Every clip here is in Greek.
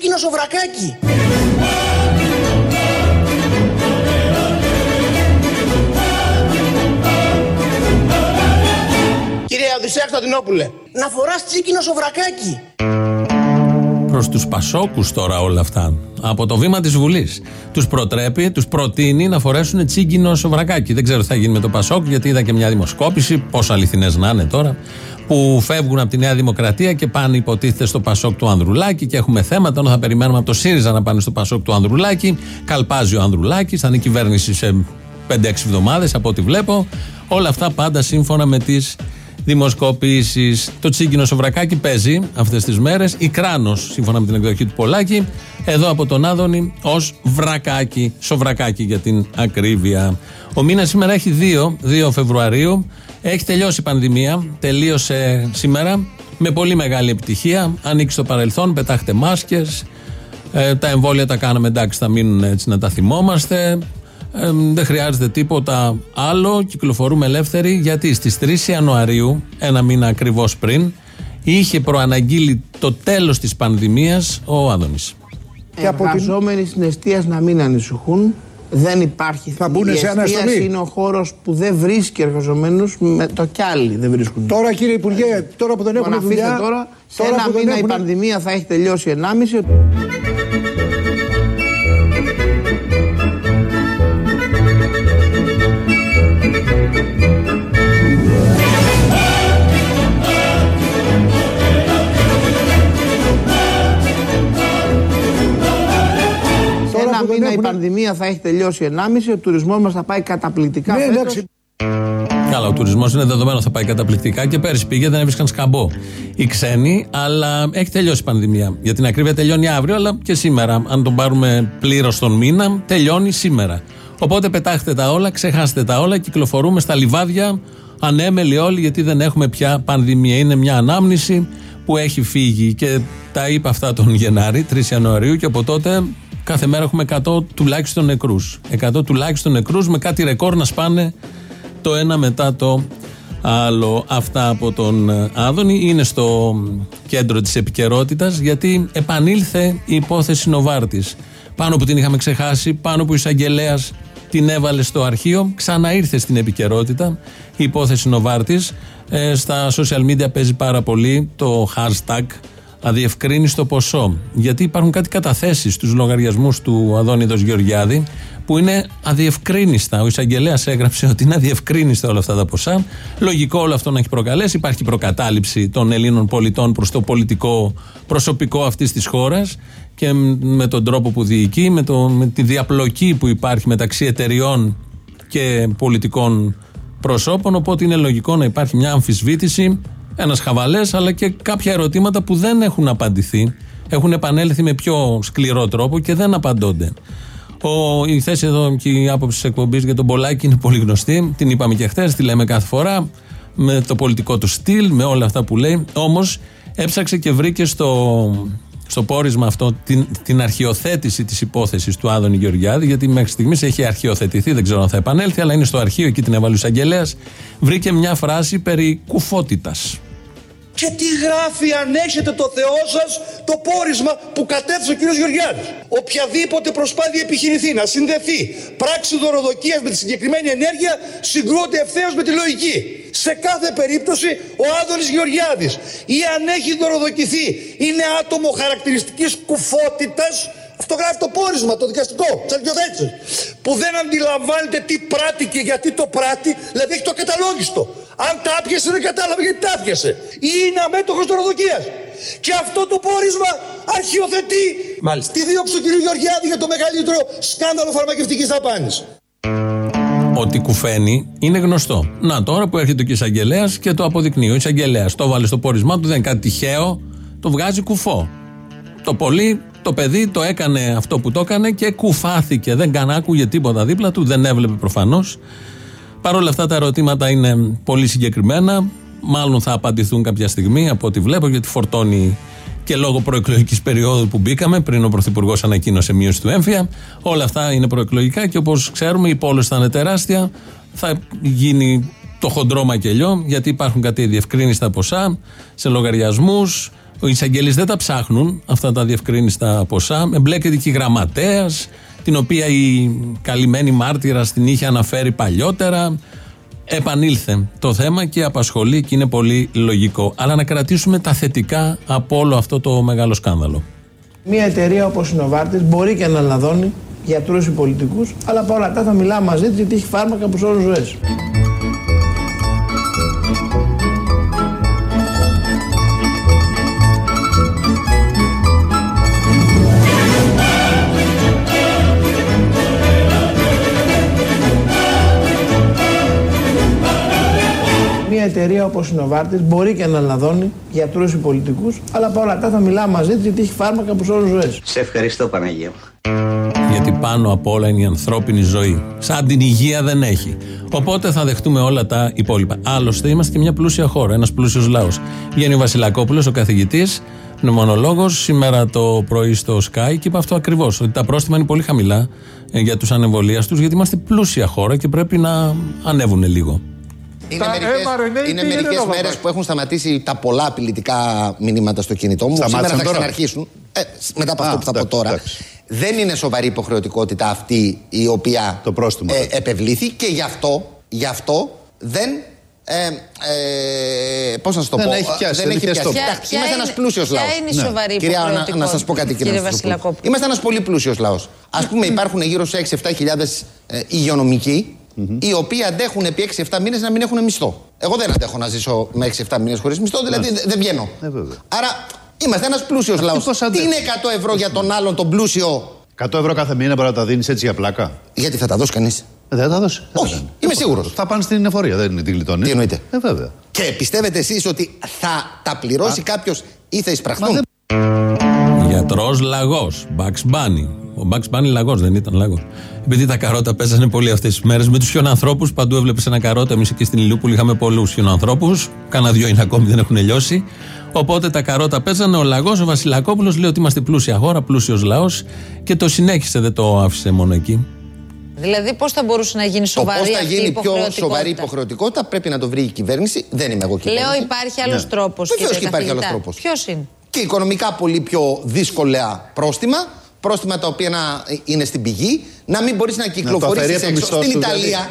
σένα να φοράς τσίκινο σοβρακάκι. Κύριε Οδυσσέα Κωνσταντινόπουλε, να φοράς τσίκινο σοβρακάκι. Προς τους Πασόκους τώρα όλα αυτά. Από το βήμα της Βουλής. Τους προτρέπει, τους προτείνει να φορέσουν τσίγκινο σοβρακάκι. Δεν ξέρω τι θα γίνει με το Πασόκ, γιατί είδα και μια δημοσκόπηση, πόσο αληθινές να είναι τώρα, που φεύγουν από τη Νέα Δημοκρατία και πάνε υποτίθεται στο Πασόκ του Ανδρουλάκη και έχουμε θέματα. Ενώ θα περιμένουμε από το ΣΥΡΙΖΑ να πάνε στο Πασόκ του Ανδρουλάκη. Καλπάζει ο Ανδρουλάκης, θα είναι κυβέρνηση σε 5-6 εβδομάδες από ό,τι βλέπω. Όλα αυτά πάντα σύμφωνα με τις δημοσκοπήσεις. Το τσίγκινο σοβρακάκι παίζει αυτές τις μέρες. Η Κράνος, σύμφωνα με την εκδοχή του Πολάκη, εδώ από τον Άδωνη ως βρακάκι, σοβρακάκι για την ακρίβεια. Ο μήνας σήμερα έχει 2, 2 Φεβρουαρίου. Έχει τελειώσει η πανδημία. Τελείωσε σήμερα με πολύ μεγάλη επιτυχία. Ανοίξει στο παρελθόν, πετάχτε μάσκες. Ε, τα εμβόλια τα κάναμε εντάξει, θα μείνουν έτσι να τα θυμόμαστε. Ε, δεν χρειάζεται τίποτα άλλο. Κυκλοφορούμε ελεύθεροι γιατί στις 3 Ιανουαρίου, ένα μήνα ακριβώς πριν, είχε προαναγγείλει το τέλος της πανδημίας ο Άδωνης. Και από Εργαζόμενοι στην εστία να μην ανησυχούν. Δεν υπάρχει. Θα μπουν η σε αναστολή. εστίαση είναι ο χώρος που δεν βρίσκει εργαζομένους, με το κι άλλοι δεν βρίσκουν. Τώρα κύριε Υπουργέ, τώρα που δεν Λοιπόν, έχουν αφήστε δουλειά. τώρα, σε τώρα ένα που δεν μήνα η έχουν- πανδημία θα έχει τελειώσει 1,5. Μήνα η έχουν- πανδημία θα έχει τελειώσει 1,5. Ο τουρισμός μας θα πάει καταπληκτικά. Ναι, φέτος. εντάξει. Καλά, ο τουρισμός είναι δεδομένο, θα πάει καταπληκτικά και πέρυσι πήγε, δεν έβρισκαν σκαμπό οι ξένοι, αλλά έχει τελειώσει η πανδημία. Για την ακρίβεια τελειώνει αύριο, αλλά και σήμερα. Αν τον πάρουμε πλήρως τον μήνα, τελειώνει σήμερα. Οπότε πετάχτε τα όλα, ξεχάστε τα όλα, κυκλοφορούμε στα λιβάδια ανέμελοι όλοι, γιατί δεν έχουμε πια πανδημία. Είναι μια ανάμνηση που έχει φύγει και τα είπα αυτά τον Γενάρη, 3 Ιανουαρίου, και από τότε κάθε μέρα έχουμε 100 τουλάχιστον νεκρούς. 100 τουλάχιστον νεκρούς με κάτι ρεκόρ να σπάνε το ένα μετά το άλλο. Αυτά από τον ε, Άδωνη είναι στο κέντρο της επικαιρότητας γιατί επανήλθε η υπόθεση Νοβάρτης. Πάνω που την είχαμε ξεχάσει, πάνω που ο εισαγγελέας την έβαλε στο αρχείο, ξαναήρθε στην επικαιρότητα η υπόθεση Νοβάρτης. Ε, στα social media παίζει πάρα πολύ το hashtag αδιευκρίνιστο ποσό. Γιατί υπάρχουν κάτι καταθέσεις στους λογαριασμούς του Αδόνιδος Γεωργιάδη που είναι αδιευκρίνιστα. Ο εισαγγελέας έγραψε ότι είναι αδιευκρίνιστα όλα αυτά τα ποσά. Λογικό όλο αυτό να έχει προκαλέσει. Υπάρχει προκατάληψη των Ελλήνων πολιτών προς το πολιτικό προσωπικό αυτής της χώρας και με τον τρόπο που διοικεί, με, το, με τη διαπλοκή που υπάρχει μεταξύ εταιριών και πολιτικών προσώπων. Οπότε είναι λογικό να υπάρχει μια αμφισβήτηση, ένας χαβαλές, αλλά και κάποια ερωτήματα που δεν έχουν απαντηθεί. Έχουν επανέλθει με πιο σκληρό τρόπο και δεν απαντώνται. Ο, η θέση εδώ και η άποψη της εκπομπής για τον Πολάκη είναι πολύ γνωστή. Την είπαμε και χθες, τη λέμε κάθε φορά. Με το πολιτικό του στυλ, με όλα αυτά που λέει. Όμως έψαξε και βρήκε στο, στο πόρισμα αυτό την, την αρχιοθέτηση της υπόθεσης του Άδωνη Γεωργιάδη, γιατί μέχρι στιγμής έχει αρχιοθετηθεί, δεν ξέρω αν θα επανέλθει, αλλά είναι στο αρχείο, εκεί την έβαλε ο εισαγγελέας. Βρήκε μια φράση περί κουφότητας. Και τι γράφει αν έχετε το Θεό σας το πόρισμα που κατέθεσε ο κύριος Γεωργιάδης. Οποιαδήποτε προσπάθεια επιχειρηθεί να συνδεθεί πράξη δωροδοκίας με τη συγκεκριμένη ενέργεια συγκρούεται ευθέως με τη λογική. Σε κάθε περίπτωση ο Άδωνης Γεωργιάδης ή αν έχει δωροδοκηθεί είναι άτομο χαρακτηριστικής κουφότητας αυτό γράφει το πόρισμα, το δικαστικό, τη αρχιοθέτηση. Που δεν αντιλαμβάνεται τι πράττει και γιατί το πράττει, δηλαδή έχει το καταλόγιστο. Αν τα άπιασε, δεν κατάλαβε γιατί τα άπιασε. Ή είναι αμέτωχο δωροδοκία. Και αυτό το πόρισμα αρχιοθετεί Μάλιστα. τη δίωξη του κ. Γεωργιάδη για το μεγαλύτερο σκάνδαλο φαρμακευτικής δαπάνης. Ότι κουφαίνει είναι γνωστό. Να τώρα που έρχεται ο εισαγγελέα και το αποδεικνύει. Ο εισαγγελέα το βάλε στο πόρισμά του, δεν είναι κάτι τυχαίο, το βγάζει κουφό. Το πολύ το παιδί το έκανε αυτό που το έκανε και κουφάθηκε. Δεν καν άκουγε τίποτα δίπλα του, δεν έβλεπε προφανώς. Παρ' όλα αυτά τα ερωτήματα είναι πολύ συγκεκριμένα. Μάλλον θα απαντηθούν κάποια στιγμή από ό,τι βλέπω, γιατί φορτώνει και λόγω προεκλογικής περίοδου που μπήκαμε, πριν ο Πρωθυπουργός ανακοίνωσε μείωση του έμφυα. Όλα αυτά είναι προεκλογικά και όπως ξέρουμε η πόλη θα είναι τεράστια. Θα γίνει το χοντρό μακελιό, γιατί υπάρχουν κάτι διευκρίνηστα ποσά σε λογαριασμούς, Οι εισαγγελείς δεν τα ψάχνουν αυτά τα διευκρίνηστα ποσά. Εμπλέκεται και η γραμματέας, την οποία η καλυμμένη μάρτυρα την είχε αναφέρει παλιότερα. Επανήλθε το θέμα και απασχολεί και είναι πολύ λογικό. Αλλά να κρατήσουμε τα θετικά από όλο αυτό το μεγάλο σκάνδαλο. Μια εταιρεία όπως η Νοβάρτη μπορεί και να λαδώνει γιατρούς ή πολιτικούς, αλλά παρόλα αυτά θα μιλάμε μαζί της γιατί έχει φάρμακα που σώζουν ζωές. Εταιρεία όπως η Νοβάρτη μπορεί και να λαδώνει γιατρούς ή πολιτικούς, αλλά παρόλα αυτά θα μιλάμε μαζί τη γιατί έχει φάρμακα που σώζουν ζωές. Σε ευχαριστώ Παναγία μου. Γιατί πάνω απ' όλα είναι η ανθρώπινη ζωή. Σαν την υγεία δεν έχει. Οπότε θα δεχτούμε όλα τα υπόλοιπα. Άλλωστε, είμαστε και μια πλούσια χώρα, ένας πλούσιος λαός. Βγαίνει ο Βασιλακόπουλος, ο καθηγητής, πνευμονολόγο, σήμερα το πρωί στο Sky και είπε αυτό ακριβώς. Ότι τα πρόστιμα είναι πολύ χαμηλά ε, για τους ανεμβολίαστου, γιατί είμαστε πλούσια χώρα και πρέπει να ανέβουν λίγο. Είναι Τα μερικές, mRNA είναι τι μερικές είναι, μέρες Παπα; που έχουν σταματήσει τα πολλά απειλητικά μηνύματα στο κινητό μου. Σταμάτησαν Σήμερα θα τώρα; ξαναρχίσουν. Ε, μετά από Α, αυτό που θα πω εντάξει, τώρα. εντάξει. Δεν είναι σοβαρή υποχρεωτικότητα αυτή η οποία Το πρόστιμο, ε, δηλαδή. επευλήθη και γι' αυτό, γι' αυτό δεν. Ε, ε, Πώς να σας το Δεν πω, έχει ε, πιάσει, δεν δεν έχει έχει πιάσει. πιάσει. Κοιτάξτε, Είμαστε ένας πλούσιος λαός. Ποια είναι η σοβαρή Κυρία, να, υποχρεωτικότητα, να σας πω κάτι κύριε, κύριε Βασιλακόπουλο. Βασιλακόπουλο; Είμαστε ένας πολύ πλούσιος λαός. Α πούμε, υπάρχουν γύρω σε 6-7 χιλιάδες ε, υγειονομικοί, οι οποίοι αντέχουν επί 6-7 μήνες να μην έχουν μισθό. Εγώ δεν αντέχω να ζήσω με 6-7 μήνες χωρίς μισθό, δηλαδή δεν δεν βγαίνω. Ε, βέβαια. Άρα είμαστε ένας πλούσιος λαός. πώς Τι αντέχουν. είναι 100 ευρώ για τον άλλον, τον πλούσιο, 100 ευρώ κάθε μήνα μπορεί να τα δίνεις έτσι για πλάκα; γιατί θα τα δώσει κανείς; Ε, Δεν θα τα δώσει. Δεν θα Όχι, τα κάνει. είμαι Ε, σίγουρος. Θα πάνε στην εφορία, δεν είναι την γλιτώνει. Τι εννοείτε; Ε, βέβαια. Και πιστεύετε εσείς ότι θα τα πληρώσει κάποιος ή θα εισπραχθούν. δεν- Γιατρός λαγός. Bugs Bunny. Ο Bugs Bunny λαγός δεν ήταν λαγός. Επειδή τα καρότα παίζανε πολύ αυτές τις μέρες με τους χιονανθρώπους, παντού έβλεπες ένα καρότα. Εμείς εκεί στην Ηλιούπολη είχαμε πολλούς χιονανθρώπους. Κάνα δυο είναι ακόμη, δεν έχουν λιώσει. Οπότε τα καρότα παίζανε. Ο λαγός, ο Βασιλακόπουλος λέει ότι είμαστε πλούσια χώρα, πλούσιος λαός και το συνέχισε, δεν το άφησε μόνο εκεί. Δηλαδή, πώς θα μπορούσε να γίνει Το σοβαρή πώ θα αυτή η γίνει πιο υποχρεωτικότητα; σοβαρή υποχρεωτικότητα πρέπει να το βρει η κυβέρνηση. Δεν είμαι εγώ κυβέρνηση. Λέω, υπάρχει άλλος Ναι. τρόπος. Βεβαίως και υπάρχει άλλος τρόπος. Ποιος είναι; και οικονομικά πολύ πιο δύσκολα πρόστιμα. Πρόστιμα τα οποία να είναι στην πηγή, να μην μπορείς να κυκλοφορήσεις αφαιρεί από το έξω. μισθό Στην σου, Ιταλία, δηλαδή.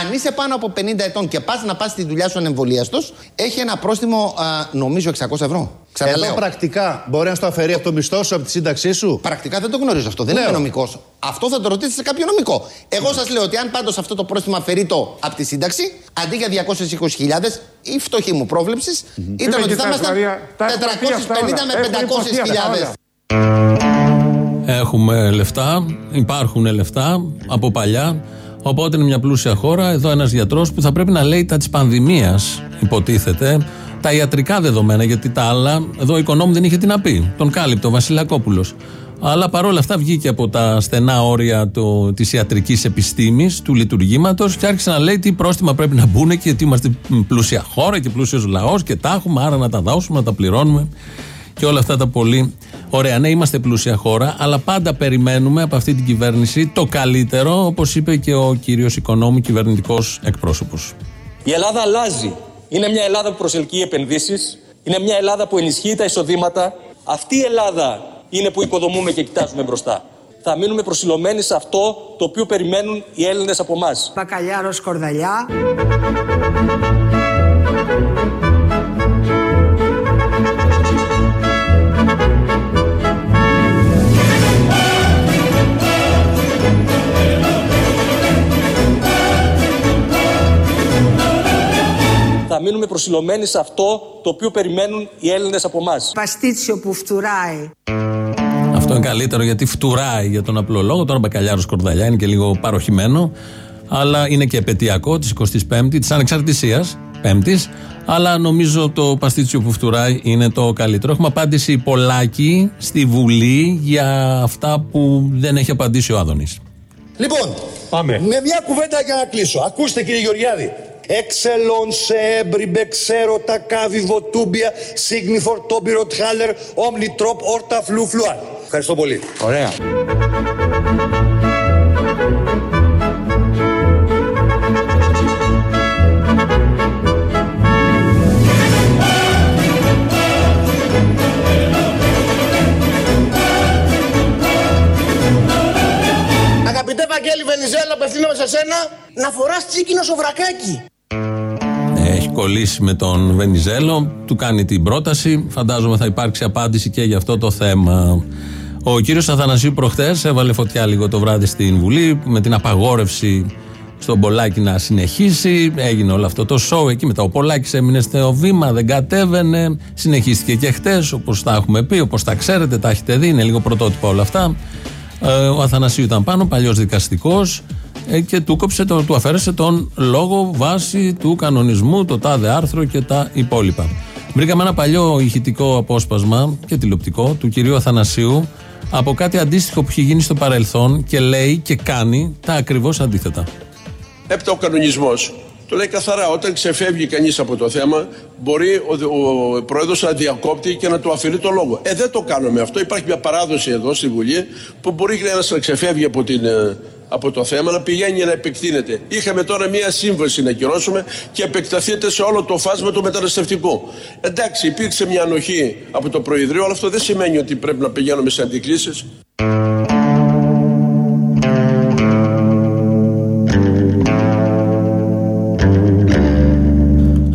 αν είσαι πάνω από 50 ετών και πας να πας στη δουλειά σου ανεμβολίαστος, έχει ένα πρόστιμο α, νομίζω 600 ευρώ. Ξαναλέω. Εδώ πρακτικά μπορεί να στο αφαιρεί από το μισθό σου, από τη σύνταξή σου; Πρακτικά δεν το γνωρίζω αυτό. Δεν Λέω. είμαι νομικός. Αυτό θα το ρωτήσετε σε κάποιο νομικό. Εγώ σας λέω ότι αν πάντως αυτό το πρόστιμο αφαιρεί το από τη σύνταξη, αντί για 220.000, η φτωχή μου πρόβλεψης ήταν ότι θα ήμασταν 450 με 500.000. Έχουμε λεφτά, υπάρχουν λεφτά από παλιά. Οπότε είναι μια πλούσια χώρα. Εδώ ένας γιατρός που θα πρέπει να λέει τα της πανδημίας, υποτίθεται. Τα ιατρικά δεδομένα, γιατί τα άλλα, εδώ ο οικονόμου δεν είχε τι να πει. Τον κάλυπτε ο Βασιλακόπουλος. Αλλά παρόλα αυτά βγήκε από τα στενά όρια της ιατρικής επιστήμης, του λειτουργήματος και άρχισε να λέει τι πρόστιμα πρέπει να μπουν και γιατί είμαστε πλούσια χώρα και πλούσιος λαός και τα έχουμε, άρα να τα δώσουμε, να τα πληρώνουμε και όλα αυτά τα πολύ ωραία. Ναι, είμαστε πλούσια χώρα, αλλά πάντα περιμένουμε από αυτή την κυβέρνηση το καλύτερο, όπως είπε και ο κύριος Οικονόμου, κυβερνητικός εκπρόσωπος. Η Ελλάδα αλλάζει. Είναι μια Ελλάδα που προσελκύει επενδύσεις. Είναι μια Ελλάδα που ενισχύει τα εισοδήματα. Αυτή η Ελλάδα είναι που οικοδομούμε και κοιτάζουμε μπροστά. Θα μείνουμε προσιλωμένοι σε αυτό το οποίο περιμένουν οι Έλληνες από εμά. Μπακαλιάρος Κορδαλιά. Θα μείνουμε προσιλωμένοι σε αυτό το οποίο περιμένουν οι Έλληνες από εμάς. Παστίτσιο που φτουράει. Αυτό είναι καλύτερο γιατί φτουράει για τον απλό λόγο. Τώρα μπακαλιάρος Κορδαλιά είναι και λίγο παροχημένο, αλλά είναι και επαιτειακό της 25η, της ανεξαρτησίας, Πέμπτης. Αλλά νομίζω το παστίτσιο που φτουράει είναι το καλύτερο. Έχουμε απάντηση πολλάκι στη Βουλή για αυτά που δεν έχει απαντήσει ο Άδωνης. Λοιπόν, Πάμε. με μια κουβέντα για να κλείσω. Ακούστε κύριε Γεωργιάδη. Εξελών σε έμπριμπε, ξέρω τα κάβι βοτούμπια, σύγνηφορ, τόμπιρο, τχάλερ, όμνη τρόπ, όρτα, φλουφλουά. Ευχαριστώ πολύ. Ωραία. Αγαπητέ Βαγγέλη Βενιζέλα, απευθύνομαι σε σένα να φοράς τσίκινο σοβρακάκι. Έχει κολλήσει με τον Βενιζέλο, του κάνει την πρόταση. Φαντάζομαι θα υπάρξει απάντηση και για αυτό το θέμα. Ο κύριος Αθανασίου προχθέ έβαλε φωτιά λίγο το βράδυ στην Βουλή με την απαγόρευση στον Πολάκη να συνεχίσει. Έγινε όλο αυτό το σοου εκεί μετά. Ο Πολάκης έμεινε στο βήμα, δεν κατέβαινε. Συνεχίστηκε και χτες, όπως τα έχουμε πει, όπως τα ξέρετε, τα έχετε δει. Είναι λίγο πρωτότυπα όλα αυτά. Ε, ο Αθανασίου ήταν πάνω, παλιός δικαστικός ε, και του, κόψε, το, του αφαίρεσε τον λόγο βάση του κανονισμού, το τάδε άρθρο και τα υπόλοιπα. Βρήκαμε ένα παλιό ηχητικό απόσπασμα και τηλεοπτικό του κυρίου Αθανασίου από κάτι αντίστοιχο που έχει γίνει στο παρελθόν και λέει και κάνει τα ακριβώς αντίθετα. Έπειτα ο κανονισμός το λέει καθαρά. Όταν ξεφεύγει κανείς από το θέμα, μπορεί ο, ο πρόεδρος να διακόπτει και να του αφαιρεί το λόγο. Ε, δεν το κάνουμε αυτό. Υπάρχει μια παράδοση εδώ στη Βουλή που μπορεί ένας να ξεφεύγει από, την, ε, από το θέμα, να πηγαίνει να επεκτείνεται. Είχαμε τώρα μια σύμβαση να κυρώσουμε και επεκταθείτε σε όλο το φάσμα του μεταναστευτικού. Εντάξει, υπήρξε μια ανοχή από το Προεδρείο, αλλά αυτό δεν σημαίνει ότι πρέπει να πηγαίνουμε σε αντικλήσει.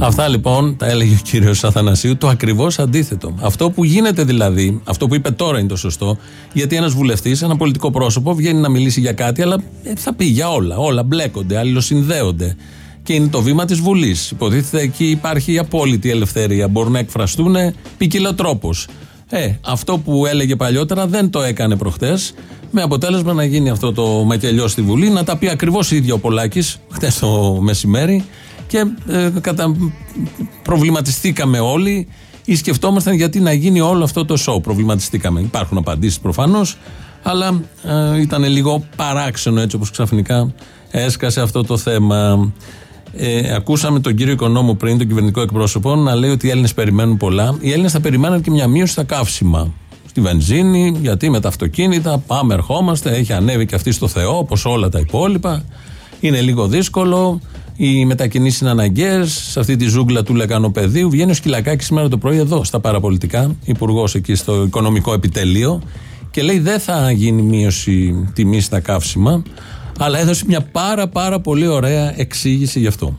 Αυτά λοιπόν τα έλεγε ο κύριος Αθανασίου, το ακριβώς αντίθετο. Αυτό που γίνεται δηλαδή, αυτό που είπε τώρα είναι το σωστό, γιατί ένας βουλευτής, ένα πολιτικό πρόσωπο βγαίνει να μιλήσει για κάτι, αλλά ε, θα πει για όλα. Όλα μπλέκονται, αλληλοσυνδέονται. Και είναι το βήμα της Βουλής. Υποτίθεται εκεί υπάρχει απόλυτη ελευθερία. Μπορούν να εκφραστούν ποικιλοτρόπως. Ε, αυτό που έλεγε παλιότερα δεν το έκανε προχτές. Με αποτέλεσμα να γίνει αυτό το μακελιό στη Βουλή, να τα πει ακριβώς ίδιο ο Πολάκης, χτες το μεσημέρι, και ε, κατα... προβληματιστήκαμε όλοι ή σκεφτόμασταν γιατί να γίνει όλο αυτό το σοου. Προβληματιστήκαμε. Υπάρχουν απαντήσεις προφανώς, αλλά ε, ήταν λίγο παράξενο έτσι όπως ξαφνικά έσκασε αυτό το θέμα. Ε, ακούσαμε τον κύριο Οικονόμου πριν, τον κυβερνητικό εκπρόσωπο, να λέει ότι οι Έλληνες περιμένουν πολλά. Οι Έλληνες θα περιμένουν και μια μείωση στα καύσιμα. Στη βενζίνη, γιατί με τα αυτοκίνητα πάμε, ερχόμαστε, έχει ανέβει και αυτή στο Θεό, όπως όλα τα υπόλοιπα. Είναι λίγο δύσκολο. Οι μετακινήσεις είναι αναγκαίες. Σε αυτή τη ζούγκλα του λεκανοπεδίου βγαίνει ο Σκυλακάκης σήμερα το πρωί εδώ στα παραπολιτικά, υπουργός εκεί στο οικονομικό επιτελείο, και λέει δεν θα γίνει μείωση τιμής στα καύσιμα, αλλά έδωσε μια πάρα πάρα πολύ ωραία εξήγηση γι' αυτό.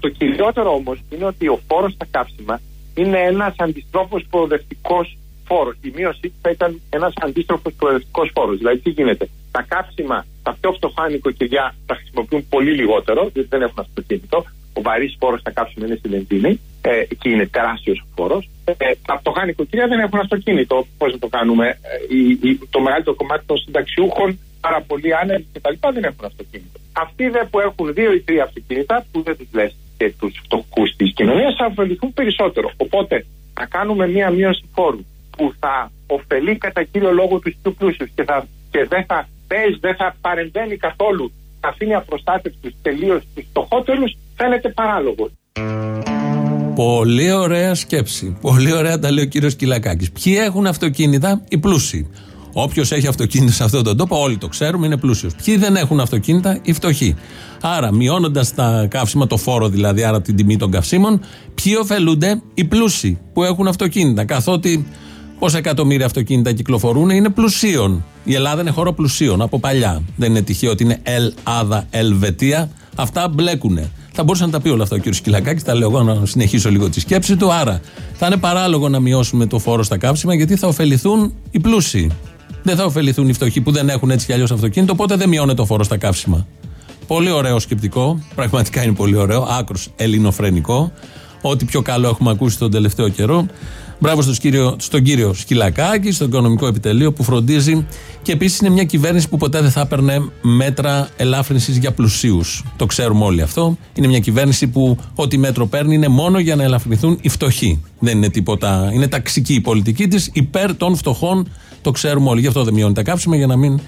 Το κυριότερο όμως είναι ότι ο φόρος στα καύσιμα είναι ένας αντιστρόφο προοδευτικός φόρος. Η μείωση θα ήταν ένας αντίστροφος προοδευτικός φόρος. Δηλαδή, τι γίνεται; Τα κάψιμα, τα πιο φτωχά νοικοκυριά τα χρησιμοποιούν πολύ λιγότερο, διότι δεν έχουν αυτοκίνητο. Ο βαρύς φόρος στα κάψιμα είναι στη βενζίνη ε, και είναι τεράστιος ο φόρος. Ε, τα φτωχά νοικοκυριά δεν έχουν αυτοκίνητο. Πώς να το κάνουμε; Ε, η, το μεγαλύτερο κομμάτι των συνταξιούχων, πάρα πολλοί άνεργοι κτλ. δεν έχουν αυτοκίνητο. Αυτοί δε που έχουν δύο ή τρία αυτοκίνητα, που δεν τους λες και τους φτωχούς της κοινωνίας, θα ωφεληθούν περισσότερο. Οπότε να κάνουμε μία μείωση φόρου που θα ωφελεί κατά κύριο λόγο τους πιο πλούσιους και, θα, και δεν θα παίζει, δεν θα παρεμβαίνει καθόλου, θα αφήνει απροστάτευτου τελείως του φτωχότερους, φαίνεται παράλογο. Πολύ ωραία σκέψη. Πολύ ωραία τα λέει ο κύριος Κυλακάκης. Ποιοι έχουν αυτοκίνητα, οι πλούσιοι. Όποιος έχει αυτοκίνητα σε αυτόν τον τόπο, όλοι το ξέρουμε, είναι πλούσιος. Ποιοι δεν έχουν αυτοκίνητα, οι φτωχοί. Άρα, μειώνοντας τα καύσιμα, το φόρο δηλαδή, άρα την τιμή των καυσίμων, ποιοι ωφελούνται, οι πλούσιοι που έχουν αυτοκίνητα. Καθότι Πόσα εκατομμύρια αυτοκίνητα κυκλοφορούν είναι πλουσίων. Η Ελλάδα είναι χώρο πλουσίων από παλιά. Δεν είναι τυχαίο ότι είναι Ελλάδα, Ελβετία. Αυτά μπλέκουνε. Θα μπορούσε να τα πει όλα αυτά ο κ. Σκυλακάκη. Τα λέω εγώ να συνεχίσω λίγο τη σκέψη του. Άρα θα είναι παράλογο να μειώσουμε το φόρο στα κάψιμα γιατί θα ωφεληθούν οι πλούσιοι. Δεν θα ωφεληθούν οι φτωχοί που δεν έχουν έτσι κι αλλιώς αυτοκίνητο, οπότε δεν μειώνεται το φόρος στα καύσιμα. Πολύ ωραίο σκεπτικό. Πραγματικά είναι πολύ ωραίο. Άκρος ελληνοφρενικό. Ό,τι πιο καλό έχουμε ακούσει τον τελευταίο καιρό. Μπράβο στον κύριο, στον κύριο Σκυλακάκη, στο οικονομικό επιτελείο που φροντίζει. Και επίσης είναι μια κυβέρνηση που ποτέ δεν θα έπαιρνε μέτρα ελάφρυνσης για πλουσίους. Το ξέρουμε όλοι αυτό. Είναι μια κυβέρνηση που ό,τι μέτρο παίρνει είναι μόνο για να ελαφρυνθούν οι φτωχοί. Δεν είναι τίποτα. Είναι ταξική η πολιτική της υπέρ των φτωχών. Το ξέρουμε όλοι. Γι' αυτό δεν μειώνει τα κάψιμα για να μην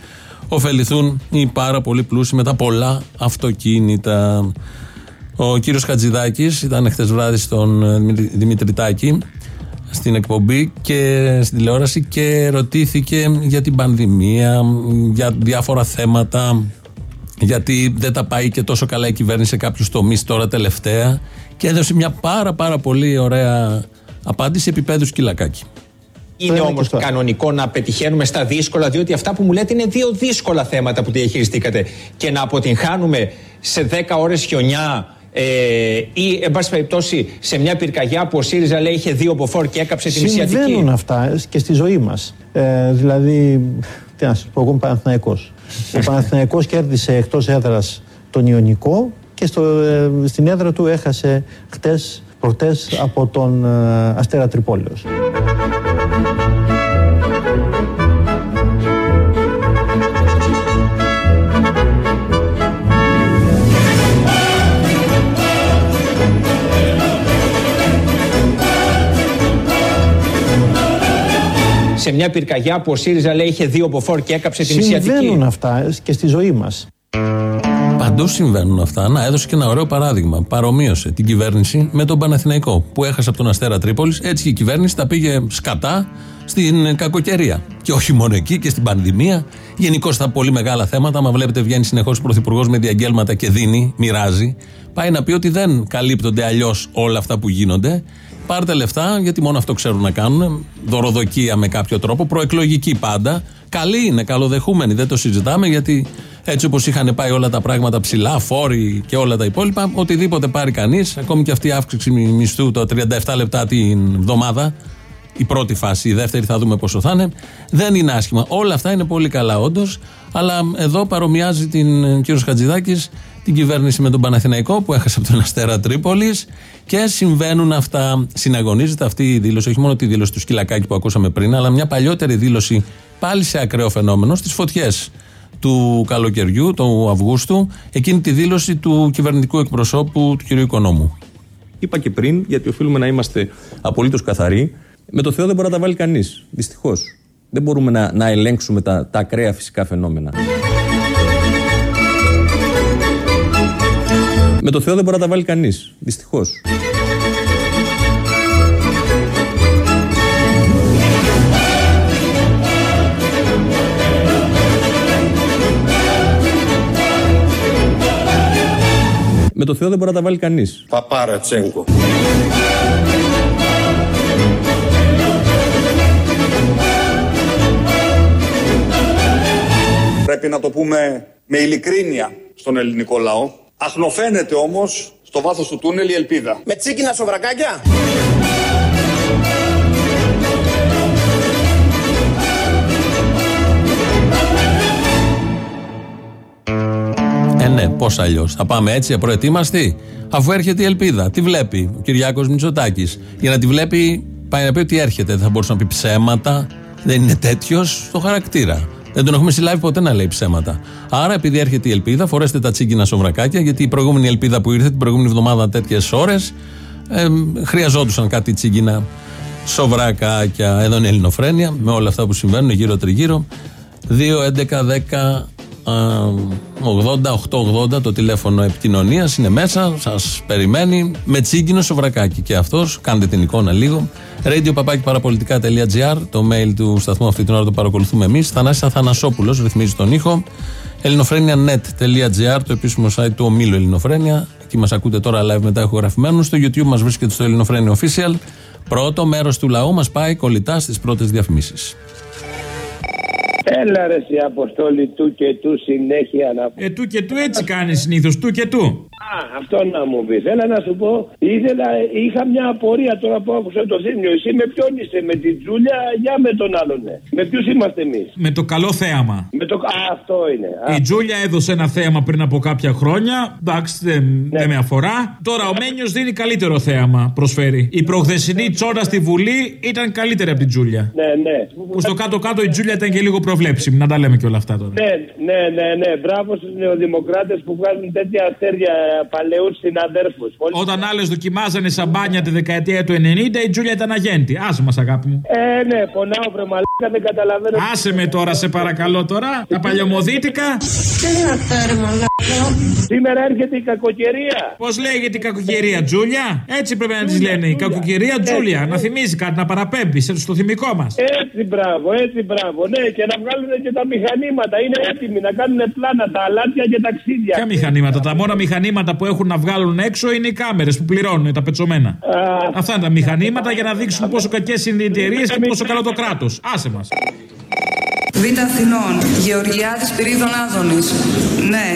ωφεληθούν οι πάρα πολύ πλούσιοι με τα πολλά αυτοκίνητα. Ο κύριος Χατζηδάκης ήταν χθε βράδυ στον ε, Δημήτρη Τάκη στην εκπομπή και στην τηλεόραση και ρωτήθηκε για την πανδημία, για διάφορα θέματα, γιατί δεν τα πάει και τόσο καλά η κυβέρνηση σε κάποιους τομείς τώρα τελευταία και έδωσε μια πάρα πάρα πολύ ωραία απάντηση επίπεδου σκυλακάκι. Είναι όμως κανονικό να πετυχαίνουμε στα δύσκολα, διότι αυτά που μου λέτε είναι δύο δύσκολα θέματα που διαχειριστήκατε. Και να αποτυγχάνουμε σε 10 ώρες χιονιά ε, ή, εν πάση περιπτώσει, σε μια πυρκαγιά που ο ΣΥΡΙΖΑ λέει είχε δύο μποφόρ και έκαψε την Ισιατική. Συμβαίνουν αυτά και στη ζωή μας. Ε, δηλαδή, τι να σα πω, εγώ είμαι Παναθηναϊκός. ο Παναθηναϊκός κέρδισε εκτός έδρας τον Ιωνικό και στο, ε, στην έδρα του έχασε χτες, προτές από τον ε, Αστέρα Τρυπόλεως. Μια πυρκαγιά που ο ΣΥΡΙΖΑ λέει είχε δύο μποφόρ και έκαψε την Ισιατική. Συμβαίνουν αυτά και στη ζωή μας. Παντού συμβαίνουν αυτά. Να, έδωσε και ένα ωραίο παράδειγμα. Παρομοίωσε την κυβέρνηση με τον Παναθηναϊκό που έχασε από τον Αστέρα Τρίπολης. Έτσι και η κυβέρνηση τα πήγε σκατά στην κακοκαιρία. Και όχι μόνο εκεί και στην πανδημία. Γενικώ στα πολύ μεγάλα θέματα. Μα βλέπετε, βγαίνει συνεχώς ο Πρωθυπουργός με διαγγέλματα και δίνει, μοιράζει. Πάει να πει ότι δεν καλύπτονται αλλιώς όλα αυτά που γίνονται. Πάρτε λεφτά, γιατί μόνο αυτό ξέρουν να κάνουν. Δωροδοκία με κάποιο τρόπο, προεκλογική πάντα. Καλή είναι, καλοδεχούμενη, δεν το συζητάμε γιατί έτσι όπως είχαν πάει όλα τα πράγματα ψηλά, φόροι και όλα τα υπόλοιπα, οτιδήποτε πάρει κανείς, ακόμη και αυτή η αύξηση μισθού το 37 λεπτά την εβδομάδα, η πρώτη φάση, η δεύτερη θα δούμε πόσο θα είναι, δεν είναι άσχημα. Όλα αυτά είναι πολύ καλά όντως, αλλά εδώ παρομοιάζει την κύριος Χατζηδάκης την κυβέρνηση με τον Παναθηναϊκό που έχασε από τον Αστέρα Τρίπολης και συμβαίνουν αυτά. Συναγωνίζεται αυτή η δήλωση, όχι μόνο τη δήλωση του Σκυλακάκη που ακούσαμε πριν, αλλά μια παλιότερη δήλωση πάλι σε ακραίο φαινόμενο στις φωτιές του καλοκαιριού, του Αυγούστου, εκείνη τη δήλωση του κυβερνητικού εκπροσώπου του κ. Οικονόμου. Είπα και πριν, γιατί οφείλουμε να είμαστε απολύτως καθαροί, με το Θεό δεν μπορεί να τα βάλει κανείς. Δυστυχώς. Δεν μπορούμε να, να ελέγξουμε τα, τα ακραία φυσικά φαινόμενα. Με το Θεό δεν μπορεί να τα βάλει κανείς. Δυστυχώς. Με το Θεό δεν μπορεί να τα βάλει κανείς. Παπάρα Τσέγκο. Πρέπει να το πούμε με ειλικρίνεια στον ελληνικό λαό. Αχνοφαίνεται όμως στο βάθος του τούνελ η ελπίδα. Με τσίκινα σοβρακάκια. Ε, ναι, πώς αλλιώς. Θα πάμε έτσι, απροετοίμαστοι. Αφού έρχεται η ελπίδα. Τι βλέπει ο Κυριάκος Μητσοτάκης; Για να τη βλέπει, πάει να πει ότι έρχεται. Δεν θα μπορούσε να πει ψέματα. Δεν είναι τέτοιος στο χαρακτήρα. Δεν τον έχουμε συλλάβει ποτέ να λέει ψέματα. Άρα, επειδή έρχεται η ελπίδα, φορέστε τα τσίγκινα σοβρακάκια, γιατί η προηγούμενη ελπίδα που ήρθε την προηγούμενη εβδομάδα τέτοιες ώρες ε, χρειαζόντουσαν κάτι τσίγκινα σοβρακάκια. Εδώ είναι η Ελληνοφρένια, με όλα αυτά που συμβαίνουν γύρω-τριγύρω. 2, 11, 10, 80-880 το τηλέφωνο επικοινωνίας είναι μέσα, σας περιμένει με τσίγκινο σοβρακάκι. Και αυτός, κάντε την εικόνα λίγο. Radio παραπολιτικά.gr, το mail του σταθμού αυτή την ώρα το παρακολουθούμε εμείς. Θανάσης Αθανασόπουλος ρυθμίζει τον ήχο. ελληνοφρένια.net.gr, το επίσημο site του ομίλου Ελληνοφρένια. Εκεί μας ακούτε τώρα live μετά ηχογραφημένου. Στο YouTube μας βρίσκεται στο Ελληνοφρένια Official. Πρώτο μέρος του λαού μας πάει κολλητά στις πρώτες διαφημίσεις. Έλα ρε η αποστόλη του και του συνέχεια να Ε, του και του έτσι κάνεις συνήθως, του και του. Α, αυτό να μου πεις. Έλα να σου πω, ήθελα, είχα μια απορία τώρα που άκουσα το θύμιο. Εσύ με ποιον είσαι, με την Τζούλια, για με τον άλλον. Ναι. Με ποιους είμαστε εμείς; Με το καλό θέαμα. Με το... Α, αυτό είναι. Η Τζούλια έδωσε ένα θέαμα πριν από κάποια χρόνια. Εντάξει, δεν, Ναι. δεν με αφορά. Τώρα ο Μένιος δίνει καλύτερο θέαμα, προσφέρει. Η προχθεσινή τσόρα στη Βουλή ήταν καλύτερη από την Τζούλια. Ναι, ναι. Που στο κάτω-κάτω η Τζούλια ήταν και λίγο προβλέψιμη. Να τα λέμε και όλα αυτά τώρα. Ναι, ναι, ναι, ναι. Μπράβο στους νεοδημοκράτες που βγάζουν τέτοια αστέρια παλαιούς συναδέρφους. Όταν άλλες δοκιμάζανε σαμπάνια τη δεκαετία του 90, η Τζούλια ήταν αγέντη. Άσε μας, αγάπη μου. Ε, ναι, πονάω βρε μαλάκα, δεν καταλαβαίνω. Άσε με τώρα, σε παρακαλώ τώρα. Τα παλιωμοδίτικα. Τι είναι αυτά, ρε μαλάκα. Σήμερα έρχεται η κακοκαιρία. Πώς λέγεται η κακοκαιρία, Τζούλια; Έτσι πρέπει να τη λένε. Η κακοκαιρία Τζούλια. Να θυμίζει κάτι, να παραπέμπει στο θυμικό μας. Έτσι, μπράβο, έτσι, μπράβο. Ναι, και να βγάλουν και τα μηχανήματα. Είναι έτοιμοι να κάνουν πλάνα, τα αλάτια και ταξίδια. Ποια μηχανήματα. Τα μόνα μηχανήματα που έχουν να βγάλουν έξω είναι οι κάμερες που πληρώνουν τα πετσομένα. Αυτά είναι τα μηχανήματα για να δείξουν πόσο κακές είναι οι εταιρείες και πόσο καλό το κράτος. Άσε μας. Β' Αθηνών, Γεωργιάδης Πυρίδων Άδωνης. Ναι.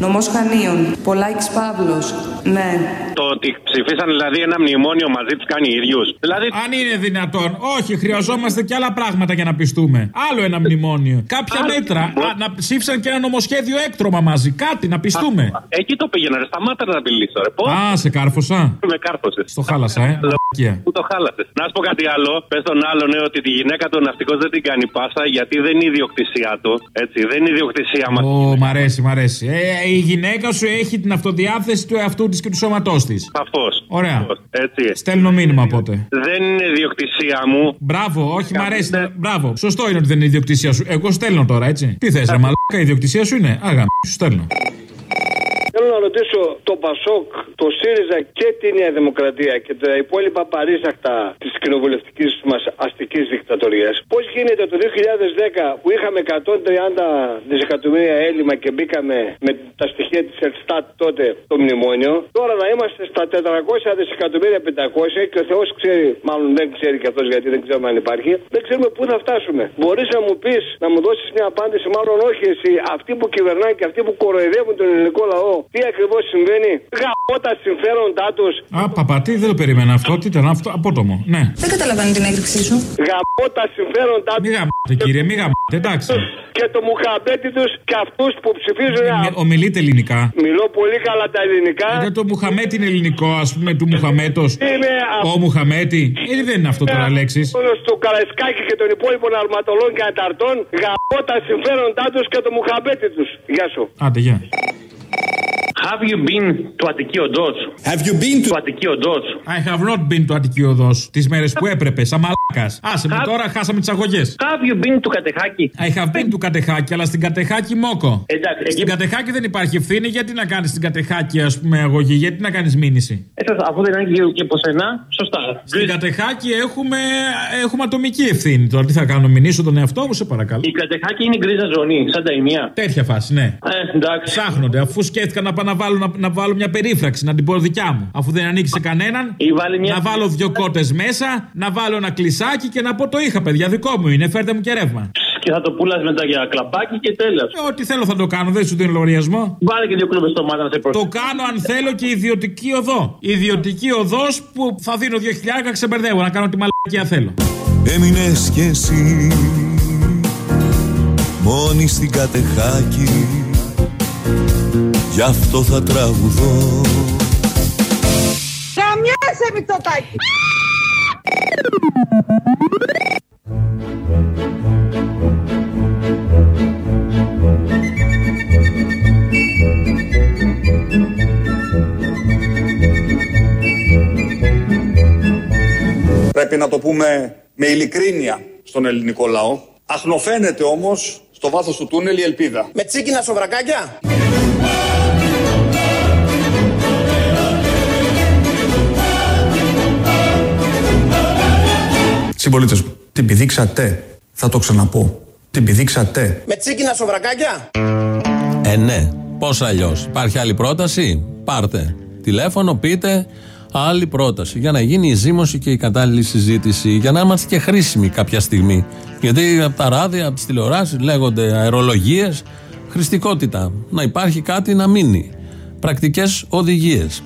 Νομός Χανίων, Πολάκης Παύλος. Ναι. Το ότι ψηφίσαν δηλαδή ένα μνημόνιο μαζί τους κάνει ίδιους. Δηλαδή... Αν είναι δυνατόν. Όχι, χρειαζόμαστε και άλλα πράγματα για να πιστούμε. Άλλο ένα μνημόνιο. Κάποια μέτρα. Α, να ψήφισαν και ένα νομοσχέδιο έκτρωμα μαζί. Κάτι να πιστούμε. Α, εκεί το πήγαινα, ρε. Σταμάτα να μιλήσω, ρε. Πώς; Α, σε κάρφωσα. Με κάρφωσες. Στο χάλασα, ε. Πού το χάλασες. Να σου πω κάτι άλλο. Πες τον άλλον ναι, ότι τη γυναίκα του ναυτικός δεν την κάνει πάσα γιατί δεν είναι ιδιοκτησία του. Έτσι, δεν είναι ιδιοκτησία μας. Ω, μ' αρέσει, μ' αρέσει. Ε, η γυναίκα σου έχει την αυτοδιάθεση του εαυτού της και του σώματός της. Σαφώς. Ωραία. Έτσι. Στέλνω μήνυμα οπότε. Δεν είναι ιδιοκτησία μου. Μπράβο, όχι, μ' αρέσει. Μπράβο. Σωστό είναι ότι δεν είναι ιδιοκτησία σου. Εγώ στέλνω τώρα, έτσι. Τι θες, ρε μαλάκα, η ιδιοκτησία σου είναι. Άγα, σου στέλνω. Θέλω να ρωτήσω το Πασόκ, το ΣΥΡΙΖΑ και τη Νέα Δημοκρατία και τα υπόλοιπα παρήσακτα της κοινοβουλευτικής μας αστικής δικτατορίας. Πώς γίνεται το 2010 που είχαμε 130 δισεκατομμύρια έλλειμμα και μπήκαμε με τα στοιχεία της Ελστάτ τότε το μνημόνιο, τώρα να είμαστε στα 400 δισεκατομμύρια 500 και ο Θεός ξέρει, μάλλον δεν ξέρει και αυτός γιατί δεν ξέρουμε αν υπάρχει, δεν ξέρουμε πού θα φτάσουμε. Μπορείς να μου πεις, να μου δώσεις μια απάντηση, μάλλον όχι εσύ, αυτοί που κυβερνάνε και αυτοί που κοροϊδεύουν τον ελληνικό λαό, τι ακριβώς συμβαίνει; Γαμώ τα συμφέροντά τους. Α, παπατή, δεν το περίμενα αυτό. Τι ήταν αυτό, απότομο. Ναι. Δεν καταλαβαίνω την έκρηξή σου. Γαμώ τα συμφέροντά τους. Μη γαμάτε, κύριε, μη γαμάτε, εντάξει. Και το Μουχαμπέτη τους και αυτούς που ψηφίζουν. Μι- Ομιλείτε ελληνικά. Μιλώ πολύ καλά τα ελληνικά. Δεν το Μουχαμέτη είναι ελληνικό, ας πούμε, του Μουχαμέτος. Είναι Ο Μουχαμέτη. Ε, δεν είναι αυτό τώρα λέξει. Όλος του Καραϊσκάκη και των υπόλοιπων αρματολών και αταρτών γαμώ τα συμφέροντά τους και το Μουχαμπέτη τους. Γεια σου. Άντε, γεια. Have you been to Αττική Οντό. Have you been to Αττική Οντό. I have not been to Αττική Οδό τις μέρες που έπρεπε, σαν μαλάκας. Άσε με τώρα, χάσαμε τις αγωγές. Have you been to Κατεχάκη. I have been to Κατεχάκη, αλλά στην Κατεχάκη μόκο. Εντάξει, εκεί- Στην Κατεχάκη δεν υπάρχει ευθύνη, γιατί να κάνεις στην Κατεχάκη, ας πούμε, αγωγή, γιατί να κάνεις μήνυση; Ε, αφού δεν είναι και, και από σένα, σωστά. Στην Κατεχάκη έχουμε, έχουμε ατομική ευθύνη. Τώρα τι θα κάνω, μηνύσω τον εαυτό μου, σε παρακαλώ. Η Κατεχάκη είναι γκρίζα ζωνή, σαν τα ημία. Τέτοια φάση, ναι. Ε, εντάξει. Ψάχνονται, αφού σκέφτηκα να πάω να βάλω, να, να βάλω μια περίφραξη, να την πω δικιά μου. Αφού δεν ανήκει σε κανέναν, Ή βάλει μια- να βάλω δύο κότες μέσα, να βάλω ένα κλεισάκι και να πω το είχα, παιδιά, δικό μου είναι, φέρτε μου και ρεύμα. Και θα το πουλάς μετά για κλαμπάκι και τέλος. Ε, Ό,τι θέλω θα το κάνω, δεν σου δίνω λογαριασμό. Βάλε και δύο κλούμπε στο μάτι να σε προσέχει. Το κάνω αν θέλω και ιδιωτική οδό. Ιδιωτική οδός που θα δίνω δύο χιλιάρικα ξεμπερδεύω να κάνω τη μαλακία θέλω. Έμεινες κι εσύ μόνη στην κατεχάκη Γι' αυτό θα τραγουδώ Καμιάσαι Μητσοτάκη. Πρέπει να το πούμε με ειλικρίνεια στον ελληνικό λαό. Αχνοφαίνεται όμως στο βάθος του τούνελ η ελπίδα. Με τσίκινα σοβρακάκια. Συμπολίτες μου, την πηδήξατε. Θα το ξαναπώ. Την πηδήξατε. Με τσίκινα σοβρακάκια. Ε, ναι. Πώς αλλιώς; Υπάρχει άλλη πρόταση; Πάρτε τηλέφωνο, πείτε άλλη πρόταση. Για να γίνει η ζήμωση και η κατάλληλη συζήτηση. Για να είμαστε και χρήσιμοι κάποια στιγμή. Γιατί από τα ράδια, από τις τηλεοράσεις λέγονται αερολογίες. Χρηστικότητα. Να υπάρχει κάτι να μείνει. Πρακτικές οδηγίες.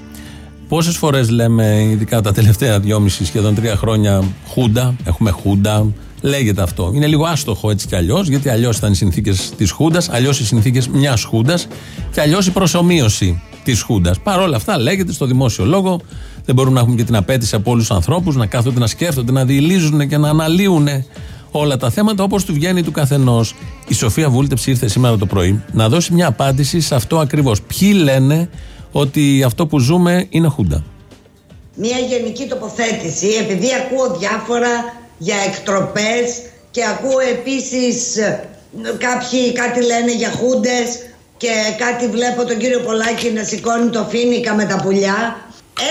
Πόσες φορές λέμε, ειδικά τα τελευταία δυόμιση σχεδόν τρία χρόνια, Χούντα, έχουμε Χούντα, λέγεται αυτό. Είναι λίγο άστοχο έτσι κι αλλιώς, γιατί αλλιώς ήταν οι συνθήκες της Χούντας, αλλιώς οι συνθήκες μιας Χούντας και αλλιώς η προσωμείωση της Χούντας. Παρ' όλα αυτά λέγεται στο δημόσιο λόγο, δεν μπορούμε να έχουμε και την απέτηση από όλους τους ανθρώπους να κάθονται να σκέφτονται, να διηλίζουν και να αναλύουν όλα τα θέματα όπως του βγαίνει του καθενός. Η Σοφία Βούλτεψη ήρθε σήμερα το πρωί να δώσει μια απάντηση σε αυτό ακριβώς. Ποιοι λένε ότι αυτό που ζούμε είναι Χούντα. Μία γενική τοποθέτηση, επειδή ακούω διάφορα για εκτροπές και ακούω επίσης ε, κάποιοι κάτι λένε για χούντες και κάτι βλέπω τον κύριο Πολάκη να σηκώνει το φίνικα με τα πουλιά.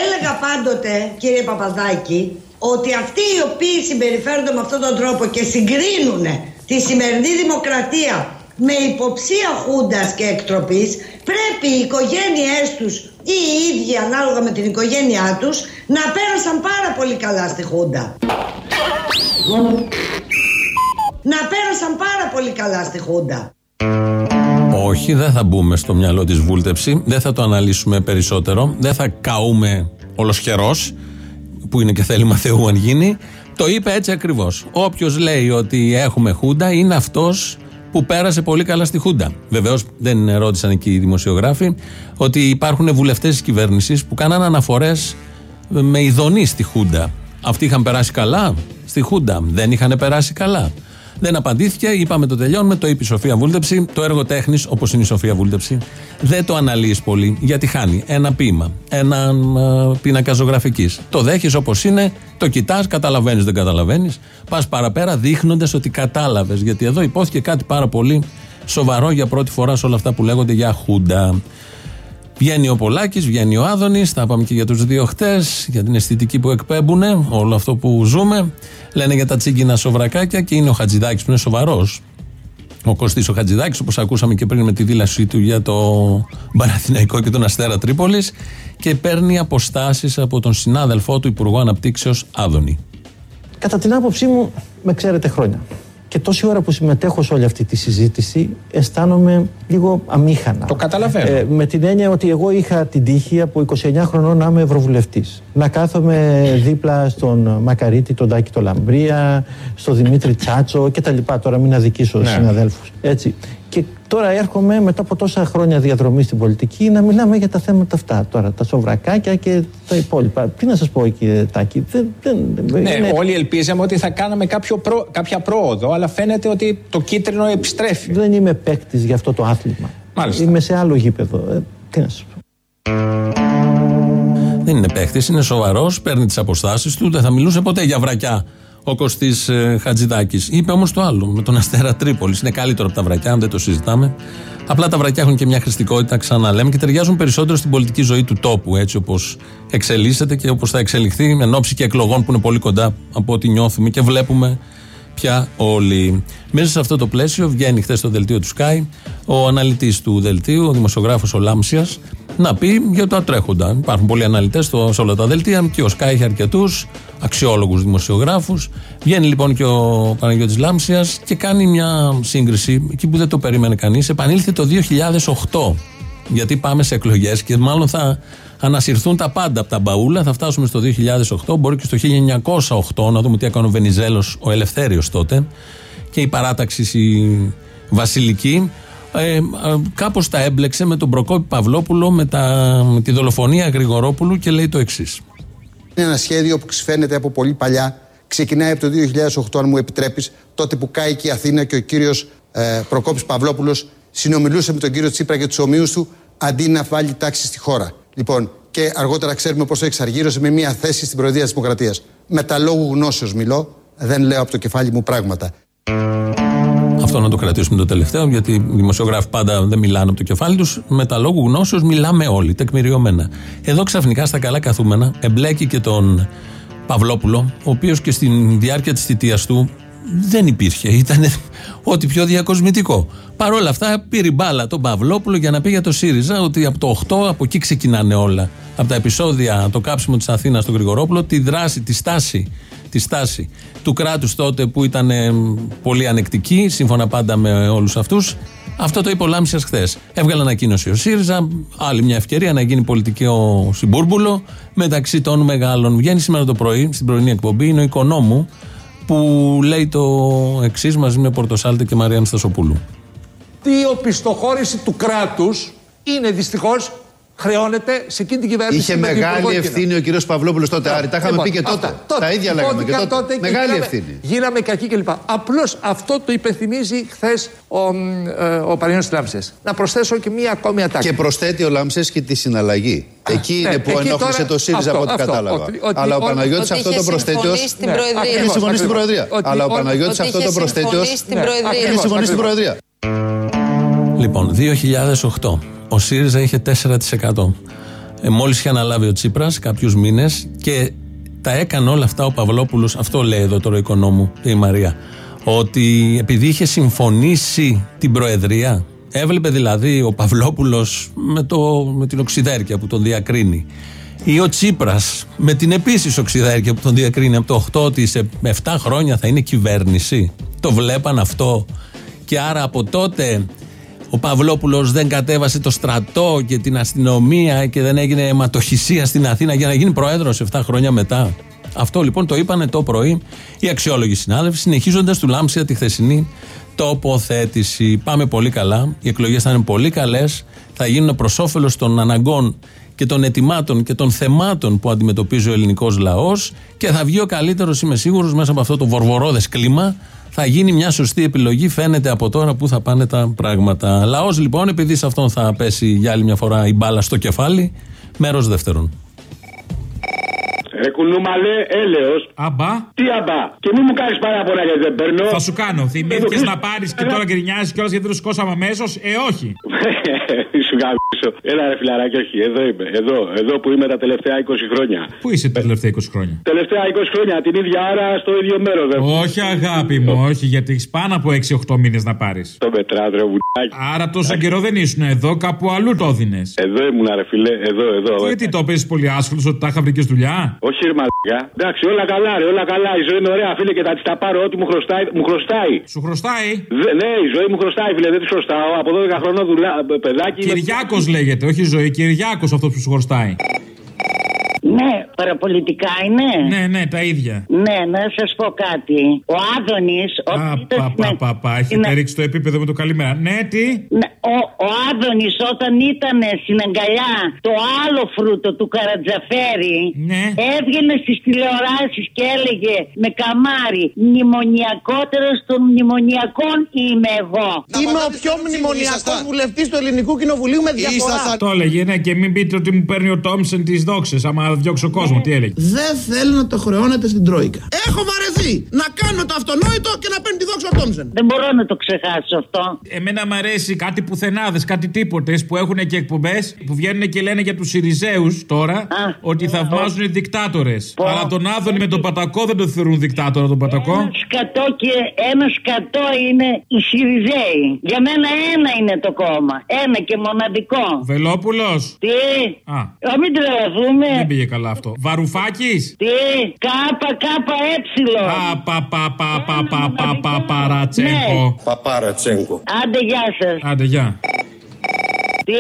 Έλεγα πάντοτε, κύριε Παπαδάκη, ότι αυτοί οι οποίοι συμπεριφέρονται με αυτόν τον τρόπο και συγκρίνουν στη σημερινή δημοκρατία με υποψία χούντας και εκτροπής πρέπει οι οικογένειές τους ή οι ίδιοι ανάλογα με την οικογένειά τους να πέρασαν πάρα πολύ καλά στη χούντα. Να πέρασαν πάρα πολύ καλά στη χούντα. Όχι, δεν θα μπούμε στο μυαλό της βούλτεψη, δεν θα το αναλύσουμε περισσότερο, δεν θα καούμε ολοσχερός, που είναι και θέλημα Θεού αν γίνει. Το είπε έτσι ακριβώς. Όποιος λέει ότι έχουμε Χούντα είναι αυτός που πέρασε πολύ καλά στη Χούντα. Βεβαίως δεν ρώτησαν εκεί οι δημοσιογράφοι ότι υπάρχουν βουλευτές της κυβέρνησης που κάναν αναφορές με ειδονή στη Χούντα. Αυτοί είχαν περάσει καλά στη Χούντα. Δεν είχαν περάσει καλά. Δεν απαντήθηκε, είπαμε το τελειώνουμε, το είπε η Σοφία Βούλτεψη. Το έργο τέχνης, όπως είναι η Σοφία Βούλτεψη, δεν το αναλύεις πολύ γιατί χάνει ένα ποίημα, ένα πίνακα ζωγραφικής. Το δέχεις όπως είναι, το κοιτάς, καταλαβαίνεις, δεν καταλαβαίνεις. Πας παραπέρα δείχνοντας ότι κατάλαβες. Γιατί εδώ υπόθηκε κάτι πάρα πολύ σοβαρό για πρώτη φορά σε όλα αυτά που λέγονται για Χούντα. Βγαίνει ο Πολάκης, βγαίνει ο Άδωνης. Τα είπαμε και για τους δύο χτες, για την αισθητική που εκπέμπουν, όλο αυτό που ζούμε. Λένε για τα τσίγκινα σοβρακάκια και είναι ο Χατζηδάκης που είναι σοβαρός. Ο Κωστής ο Χατζηδάκης, όπως ακούσαμε και πριν με τη δήλωσή του για το Παναθηναϊκό και τον Αστέρα Τρίπολης, και παίρνει αποστάσεις από τον συνάδελφό του Υπουργό Αναπτύξεως Άδωνη. Κατά την άποψή μου, με ξέρετε χρόνια. Και τόση ώρα που συμμετέχω σε όλη αυτή τη συζήτηση, αισθάνομαι λίγο αμήχανα. Το καταλαβαίνω. Ε, με την έννοια ότι εγώ είχα την τύχη από 29 χρονών να είμαι ευρωβουλευτής. Να κάθομαι δίπλα στον Μακαρίτη, τον Τάκη το Λαμπρία, στον Δημήτρη Τσάτσο κτλ. Τώρα μην αδικήσω ναι. συναδέλφους. Έτσι. Και τώρα έρχομαι μετά από τόσα χρόνια διαδρομή στην πολιτική να μιλάμε για τα θέματα αυτά. Τώρα τα σοβρακάκια και τα υπόλοιπα. Τι να σας πω, κύριε Τάκη. Δεν, δεν, ναι, είναι... όλοι ελπίζαμε ότι θα κάναμε κάποιο προ... κάποια πρόοδο, αλλά φαίνεται ότι το κίτρινο επιστρέφει. Δεν είμαι παίκτης για αυτό το άθλημα. Μάλιστα. Είμαι σε άλλο γήπεδο. Ε, τι να σας πω. Δεν είναι παίκτης, είναι σοβαρός, παίρνει τις αποστάσεις του, δεν θα μιλούσε ποτέ για βρακιά ο Κωστής ε, Χατζηδάκης. Είπε όμως το άλλο, με τον Αστέρα Τρίπολης. Είναι καλύτερο από τα βρακιά, δεν το συζητάμε. Απλά τα βρακιά έχουν και μια χρηστικότητα, ξαναλέμε, και ταιριάζουν περισσότερο στην πολιτική ζωή του τόπου, έτσι όπως εξελίσσεται και όπως θα εξελιχθεί, εν ώψη και εκλογών που είναι πολύ κοντά από ό,τι νιώθουμε και βλέπουμε πια όλοι. Μέσα σε αυτό το πλαίσιο βγαίνει χθες στο δελτίο του Sky ο αναλυτής του δελτίου, ο δημοσιογράφος ο Λάμσιας, να πει για τα τρέχοντα. Υπάρχουν πολλοί αναλυτές σε όλα τα δελτία και ο Sky έχει αρκετούς αξιόλογους δημοσιογράφους. Βγαίνει λοιπόν και ο Παναγιώτης Λάμσια και κάνει μια σύγκριση εκεί που δεν το περίμενε κανείς. Επανήλθε το 2008. Γιατί πάμε σε εκλογές και μάλλον θα ανασυρθούν τα πάντα από τα μπαούλα. Θα φτάσουμε στο 2008, μπορεί και στο 1908, να δούμε τι έκανε ο Βενιζέλος, ο Ελευθέριος τότε, και η παράταξη η Βασιλική. Ε, ε, κάπως τα έμπλεξε με τον Προκόπη Παυλόπουλο, με, τα, με τη δολοφονία Γρηγορόπουλου και λέει το εξής. Είναι ένα σχέδιο που ξεφαίνεται από πολύ παλιά. Ξεκινάει από το 2008, αν μου επιτρέπεις, τότε που κάει και η Αθήνα και ο κύριος ε, Προκόπης Παυλόπουλος συνομιλούσε με τον κύριο Τσίπρα και τους ομοίους του αντί να βάλει τάξη στη χώρα. Λοιπόν, και αργότερα ξέρουμε πόσο εξαργύρωσε με μια θέση στην Προεδρία της Δημοκρατίας. Με τα λόγου γνώσεως μιλώ, δεν λέω από το κεφάλι μου πράγματα. Αυτό να το κρατήσουμε το τελευταίο, γιατί οι δημοσιογράφοι πάντα δεν μιλάνε από το κεφάλι τους. Με τα λόγου γνώσεως μιλάμε όλοι, τεκμηριωμένα. Εδώ ξαφνικά στα καλά καθούμενα εμπλέκει και τον Παυλόπουλο, ο οποίος και στην διάρκεια της θητείας του δεν υπήρχε. Ήταν ό,τι πιο διακοσμητικό. Παρ' όλα αυτά πήρε μπάλα τον Παυλόπουλο για να πει για το ΣΥΡΙΖΑ ότι από το 8 από εκεί ξεκινάνε όλα. Από τα επεισόδια, το κάψιμο της Αθήνας στον Γρηγορόπουλο, τη δράση, τη στάση, τη στάση του κράτους τότε που ήταν πολύ ανεκτική, σύμφωνα πάντα με όλους αυτούς. Αυτό το είπε ο Λάμψια χθες. Έβγαλε ανακοίνωση ο ΣΥΡΙΖΑ, άλλη μια ευκαιρία να γίνει πολιτικό συμπούρμπουλο μεταξύ των μεγάλων. Βγαίνει σήμερα το πρωί, στην πρωινή εκπομπή, είναι ο οικονόμου που λέει το εξής μαζί με Πορτοσάλτε και Μαρία Στασοπούλου. Τι οπισθοχώρηση του κράτους είναι δυστυχώς χρεώνεται σε εκείνη την κυβέρνηση. Είχε μεγάλη ευθύνη ο κύριος Παυλόπουλος τότε, Άρη. Τα είχαμε λοιπόν, πει και τότε. Τα ίδια λέγαμε και τότε. Μεγάλη ευθύνη. Γίναμε κακοί κλπ. Απλώς αυτό το υπενθυμίζει χθες ο, ε, ο Παναγιώτη Λάμψε. Να προσθέσω και μία ακόμη ατάκη. Και προσθέτει ο Λάμψε και τη συναλλαγή. Εκεί είναι ναι, που ενόχλησε το ΣΥΡΙΖΑ από ό,τι κατάλαβα. Αλλά ο Παναγιώτης αυτό το προσθέτει Είχε συμφωνήσει στην Προεδρία. Αλλά ο Παναγιώτης αυτό το προσθέτει ω. Είχε συμφωνήσει στην Προεδρία. Λοιπόν, 2008. Ο ΣΥΡΙΖΑ είχε 4%. Ε, Μόλις είχε αναλάβει ο Τσίπρας κάποιους μήνες και τα έκανε όλα αυτά ο Παυλόπουλος. Αυτό λέει εδώ τώρα ο οικονόμου και η Μαρία. ότι επειδή είχε συμφωνήσει την Προεδρία, έβλεπε δηλαδή ο Παυλόπουλος με, με την οξυδέρκεια που τον διακρίνει. Ή ο Τσίπρας με την επίσης οξυδέρκεια που τον διακρίνει από το 8 ότι σε 7 χρόνια θα είναι κυβέρνηση. Το βλέπαν αυτό. Και άρα από τότε ο Παυλόπουλος δεν κατέβασε το στρατό και την αστυνομία και δεν έγινε αιματοχυσία στην Αθήνα για να γίνει πρόεδρος 7 χρόνια μετά. Αυτό λοιπόν το είπανε το πρωί οι αξιόλογοι συνάδελφοι, συνεχίζοντας του Λάμψια τη χθεσινή τοποθέτηση. Πάμε πολύ καλά. Οι εκλογές θα είναι πολύ καλές. Θα γίνουν προς όφελος των αναγκών και των ετοιμάτων και των θεμάτων που αντιμετωπίζει ο ελληνικός λαός και θα βγει ο καλύτερος, είμαι σίγουρος, μέσα από αυτό το βορβορόδε κλίμα. Θα γίνει μια σωστή επιλογή, φαίνεται από τώρα που θα πάνε τα πράγματα. Λαός λοιπόν, επειδή σε αυτόν θα πέσει για άλλη μια φορά η μπάλα στο κεφάλι, μέρος δεύτερον. Ρε κουνούμαλε, έλεος. Αμπά. Τι αμπά. Και μην μου κάνεις πάρα πολλά γιατί δεν παίρνω. Θα σου κάνω. Θυμήθηκες να πάρεις και τώρα γκρινιάζει κιόλας γιατί το σκόσαμε αμέσως. Ε, όχι. σου γάμισο. Έλα ρε φιλαράκι, όχι. Εδώ είμαι. Εδώ, εδώ που είμαι τα τελευταία 20 χρόνια. Πού είσαι τα τελευταία 20 χρόνια; Τελευταία 20 χρόνια, την ίδια ώρα στο ίδιο μέρο. Όχι, αγάπη μου, όχι, γιατί έχεις πάνω από 6-8 μήνες να πάρεις. Το μετράδρο μου. Άρα τόσο καιρό δεν ήσουν εδώ, κάπου αλλού το έδινες. Εδώ ήμουν, ρε φιλέ, εδώ, εδώ. Γιατί το παίζεις πολύ άσχολος ότι τα είχα βρει και δουλειά; Όχι, ρε μαλακά. Εντάξει, όλα καλά, ρε, όλα καλά. Η ζωή είναι ωραία, φίλε, και θα τη τα πάρω ό,τι μου χρωστάει. Μου χρωστάει. Σου χρωστάει; Δε, ναι, η ζωή μου χρωστάει, φίλε, δεν τη χρωστάω. Από 12 χρονών δουλειά, παιδάκι. Κυριάκος με... λέγεται, όχι ζωή. Κυριάκος αυτός που σου χρωστάει. Ναι, παραπολιτικά είναι. Ναι, ναι, τα ίδια. Ναι, να σας πω κάτι. Ο Άδωνης. Πα, πα, πα, πα, έχετε ναι. ρίξει το επίπεδο με το καλημέρα. Ναι, τι; Ναι, ο, ο Άδωνης όταν ήταν στην αγκαλιά το άλλο φρούτο του Καρατζαφέρη. Ναι. Έβγαινε στις τηλεοράσεις και έλεγε με καμάρι Μνημονιακότερος των μνημονιακών είμαι εγώ. Είμαι ο πιο μνημονιακός βουλευτής του Ελληνικού Κοινοβουλίου με διαφορά. Το έλεγε, ναι, και μην πείτε ότι μου παίρνει ο Τόμσεν τις δόξες. Άμα διώξω κόσμος, τι έλεγε. Δεν θέλω να το χρεώνετε στην Τρόικα. Έχω βαρεθεί να κάνω το αυτονόητο και να παίρνει τη δόξα ο Τόμσεν. Δεν μπορώ να το ξεχάσω αυτό. Εμένα μου αρέσει κάτι πουθενάδες, κάτι τίποτες που έχουν και εκπομπές που βγαίνουν και λένε για τους Σιριζέους τώρα Α, ότι θαυμάζουν οι δικτάτορες. Αλλά τον Άδωνη με τον Πατακό δεν το θεωρούν δικτάτορα τον Πατακό. Ένα σκατό και ένα σκατό είναι οι Σιριζέοι. Για μένα ένα είναι το κόμμα. Ένα και μοναδικό. Βελόπουλος. Τι; Α. Α μην τρελαθούμε πήγε καλά αυτό. Βαρουφάκης. Τι, κάπα κάπα έψιλο. πα παπα παπα παπα παρατσέγκο. Ναι. Παπαρατσέγκο. Άντε γεια σας. Άντε γεια. Τι;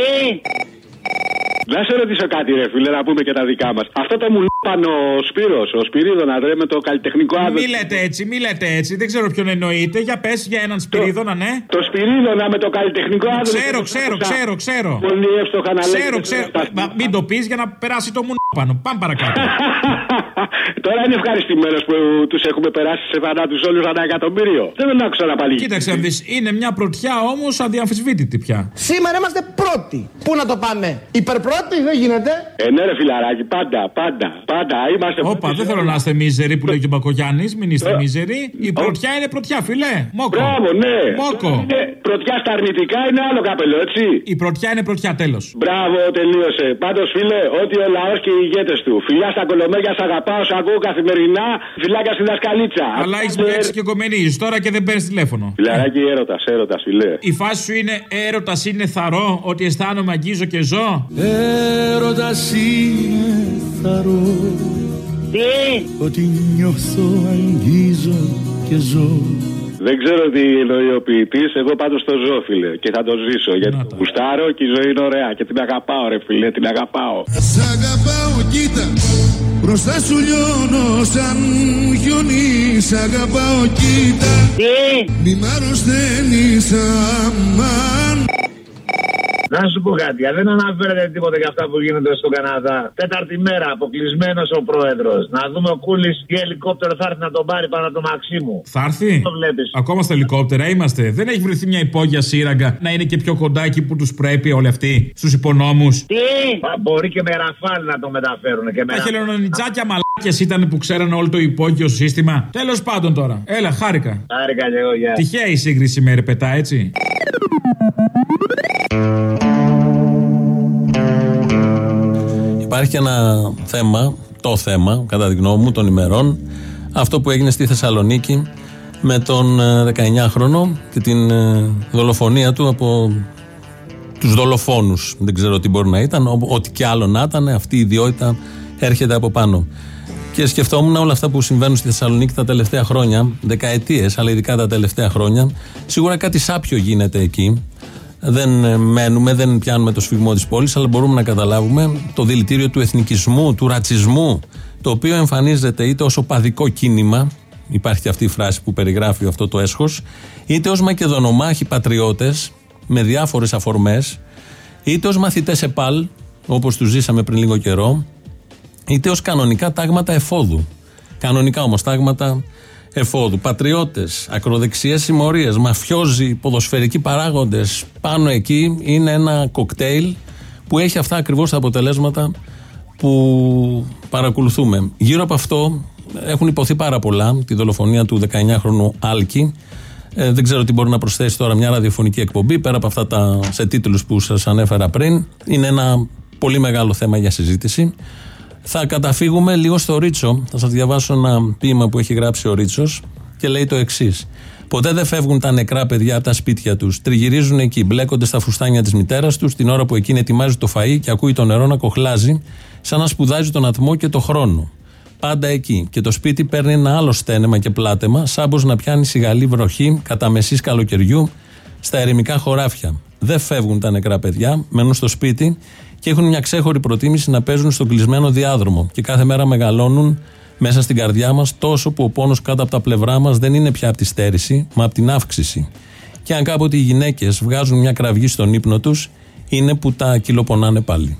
Να σε ρωτήσω κάτι, ρε φίλε, να πούμε και τα δικά μας. Αυτό το μου λείπαν ο Σπύρος, ο Σπυρίδωνα, ρε, με το καλλιτεχνικό άδειο. Μη λέτε έτσι, μη λέτε έτσι. Δεν ξέρω ποιον εννοείτε. Για πες για έναν Σπυρίδωνα, ναι. Το Σπυρίδωνα με το καλλιτεχνικό άδειο. Ξέρω, ξέρω, ξέρω, ξέρω. Πολύ εύστοχα να Ξέρω, ξέρω. Μην το πεις για να περάσει το μου πάνω. Πάμε παρακάτω. Τώρα είναι ευχαριστημένος που τους έχουμε περάσει σε θανάτους όλους ένα εκατομμύριο. Δεν τον άκουσα να πάλι. Κοίταξε, δεις, είναι μια πρωτιά όμως αδιαμφισβήτητη πια. Σήμερα είμαστε πρώτοι. Πού να το πάμε, υπερπρώτη δεν γίνεται. Ε, ναι, ρε φιλαράκι, πάντα, πάντα, πάντα. Είμαστε Όπα, δεν θέλω να είστε μίζεροι που λέει και ο Μπακογιάννης. Μην είστε μίζεροι. Η πρωτιά είναι πρωτιά, φιλέ. Μόκο. Μπράβο, ναι. Μόκο. Είναι πρωτιά στα αρνητικά είναι άλλο καπελό, έτσι. Η πρωτιά είναι πρωτιά, τέλος. Μπράβο, τελείωσε. Πάντως, φίλε, ότι ο λαός και οι ηγέτες του. Φιλιά στα κολομέρια, σ' αγαπάω, σ' ακούω καθημερινά. Φυλάκια στην δασκαλίτσα. Αλλά έχεις μπλέξει και κομμενίζεις τώρα και δεν παίρνεις τηλέφωνο. Φιλαράκι έρωτας, έρωτας, φιλέ. Η φάση σου είναι έρωτας είναι θαρό, ότι αισθάνομαι αγγίζω και ζω; Έρωτας είναι θαρό. Τι; Ότι νιώθω, αγγίζω και ζω. Δεν ξέρω τι εννοεί ο ποιητής, εγώ πάντως το ζω, φίλε. Και θα το ζήσω. Γιατί το γουστάρω και η ζωή είναι ωραία. Και την αγαπάω, ρε φίλε, την αγαπάω. Σ' αγαπάω, κοίτα. Μπροστά σου λιώνω σαν χιόνι. Σ' αγαπάω, κοίτα. Τι; Μη μ' αρρωσταίνεις αμάν. Να σου πω κάτι, δεν αναφέρεται τίποτα για αυτά που γίνονται στον Καναδά. Τέταρτη μέρα, αποκλεισμένος ο πρόεδρος. Να δούμε ο Κούλης τι ελικόπτερο θα έρθει να τον πάρει πάνω το Μαξίμου. Θα έρθει; Το βλέπεις. Ακόμα στα ελικόπτερα είμαστε. Δεν έχει βρεθεί μια υπόγεια σύραγγα να είναι και πιο κοντά εκεί που τους πρέπει όλοι αυτοί. Στους υπονόμους. Τι; Μπορεί και με ραφάλ να το μεταφέρουν. Και με Τα χελονιτζάκια μαλάκια ήταν που ξέραν όλο το υπόγειο σύστημα. Τέλος πάντων τώρα. Έλα, χάρηκα. Χάρηκα και εγώ, γεια. Τυχαία η σύγκριση με ρεπετά, έτσι. Υπάρχει ένα θέμα, το θέμα, κατά τη γνώμη μου, των ημερών, αυτό που έγινε στη Θεσσαλονίκη με τον 19χρονο ε, και την ε, δολοφονία του από τους δολοφόνους. Δεν ξέρω τι μπορεί να ήταν, ό,τι και άλλο να ήταν, αυτή η ιδιότητα έρχεται από πάνω. Και σκεφτόμουν όλα αυτά που συμβαίνουν στη Θεσσαλονίκη τα τελευταία χρόνια, δεκαετίες, αλλά ειδικά τα τελευταία χρόνια. Σίγουρα κάτι σάπιο γίνεται εκεί. Δεν ε, μένουμε, δεν πιάνουμε το σφιγμό της πόλης, αλλά μπορούμε να καταλάβουμε το δηλητήριο του εθνικισμού, του ρατσισμού, το οποίο εμφανίζεται είτε ως οπαδικό κίνημα, υπάρχει αυτή η φράση που περιγράφει αυτό το έσχος, είτε ως μακεδονομάχοι πατριώτες με διάφορες αφορμές, είτε ως μαθητές ΕΠΑΛ, όπως τους ζήσαμε πριν λίγο καιρό, είτε ως κανονικά τάγματα εφόδου. Κανονικά όμως τάγματα εφόδου. Πατριώτες, ακροδεξιέ συμμορίες, μαφιόζοι, ποδοσφαιρικοί παράγοντες. Πάνω εκεί είναι ένα κοκτέιλ που έχει αυτά ακριβώς τα αποτελέσματα που παρακολουθούμε. Γύρω από αυτό έχουν υποθεί πάρα πολλά. Τη δολοφονία του 19χρονου Άλκη. Ε, δεν ξέρω τι μπορεί να προσθέσει τώρα μια ραδιοφωνική εκπομπή πέρα από αυτά τα σε τίτλους που σας ανέφερα πριν. Είναι ένα πολύ μεγάλο θέμα για συζήτηση. Θα καταφύγουμε λίγο στο Ρίτσο. Θα σας διαβάσω ένα ποίημα που έχει γράψει ο Ρίτσος και λέει το εξής. Ποτέ δεν φεύγουν τα νεκρά παιδιά από τα σπίτια τους. Τριγυρίζουν εκεί, μπλέκονται στα φουστάνια της μητέρας τους την ώρα που εκείνη ετοιμάζει το φα και ακούει το νερό να κοχλάζει, σαν να σπουδάζει τον ατμό και το χρόνο. Πάντα εκεί. Και το σπίτι παίρνει ένα άλλο στένεμα και πλάτεμα, σαν να πιάνει σιγαλή βροχή κατά μεσής καλοκαιριού στα ερημικά χωράφια. Δεν φεύγουν τα νεκρά παιδιά, μένουν στο σπίτι και έχουν μια ξέχωρη προτίμηση να παίζουν στον κλεισμένο διάδρομο και κάθε μέρα μεγαλώνουν μέσα στην καρδιά μας τόσο που ο πόνος κάτω από τα πλευρά μας δεν είναι πια από τη στέρηση, μα από την αύξηση. Και αν κάποτε οι γυναίκες βγάζουν μια κραυγή στον ύπνο τους, είναι που τα κυλοπονάνε πάλι.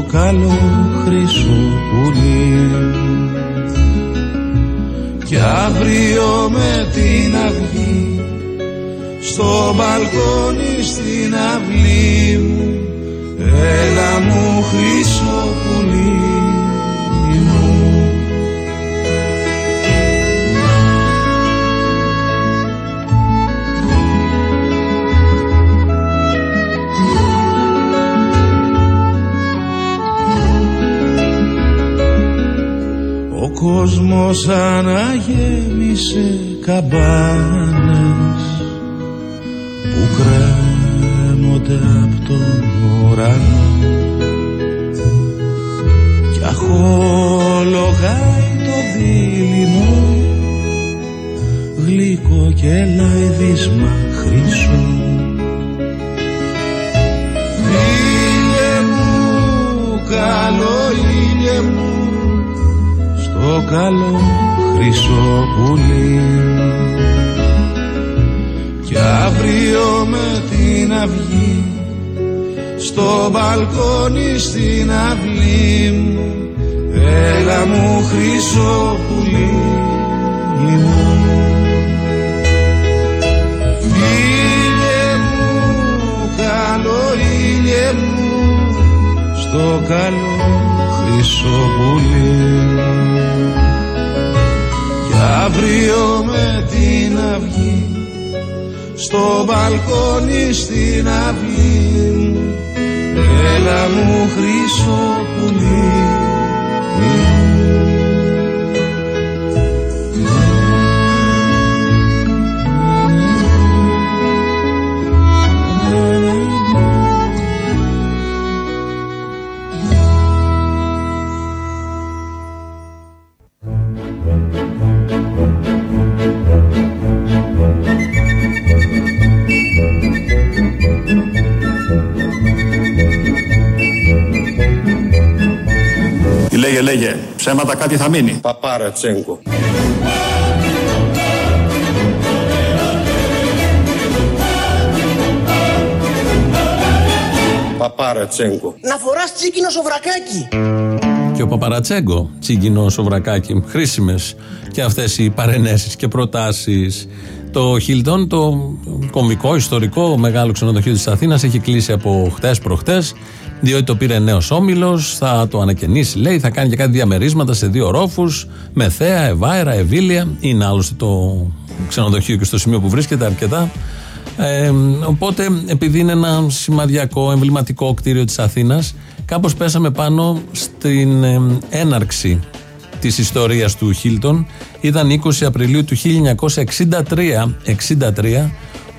Καλό χρυσό πουλί. Κι αύριο με την αυγή στο μπαλκόνι στην αυλή μου έλα μου χρυσό κόσμος αναγέμισε καμπάνες που κρέμονται από τον ουρανό. Κι αχολογάει το δίληνο γλυκό και λαϊδίσμα χρυσό. Ήλιε μου, καλό ήλιε μου το καλό χρυσό πουλί. Κι αύριο με την αυγή στο μπαλκόνι στην αυλή μου έλα μου χρυσό πουλί. Μου Ήλιε μου, καλό ήλιε μου στο καλό χρυσό πουλί αύριο με την αυγή στο μπαλκόνι στην αυλή μου έλα μου χρυσό πουλί ψέματα κάτι θα μείνει. Παπάρατσέγκο. Παπάρατσέγκο. Να φοράς τσίκινο σοβρακάκι. Και ο Παπαρατσέγκο, τσίγκινο σοβρακάκι. Χρήσιμες και αυτές οι παρενέσεις και προτάσεις. Το Χίλτον, το κομβικό, ιστορικό, μεγάλο ξενοδοχείο της Αθήνας, έχει κλείσει από χτες προχτές, διότι το πήρε νέος όμιλος, θα το ανακαινήσει, λέει, θα κάνει και κάτι διαμερίσματα σε δύο ρόφους, με θέα, ευάερα, ευήλια. Είναι άλλωστε το ξενοδοχείο και στο σημείο που βρίσκεται αρκετά. Ε, οπότε, επειδή είναι ένα σημαδιακό, εμβληματικό κτίριο της Αθήνας, κάπως πέσαμε πάνω στην ε, έναρξη της ιστορίας του Χίλτον. Ήταν 20 Απριλίου του 1963, 63,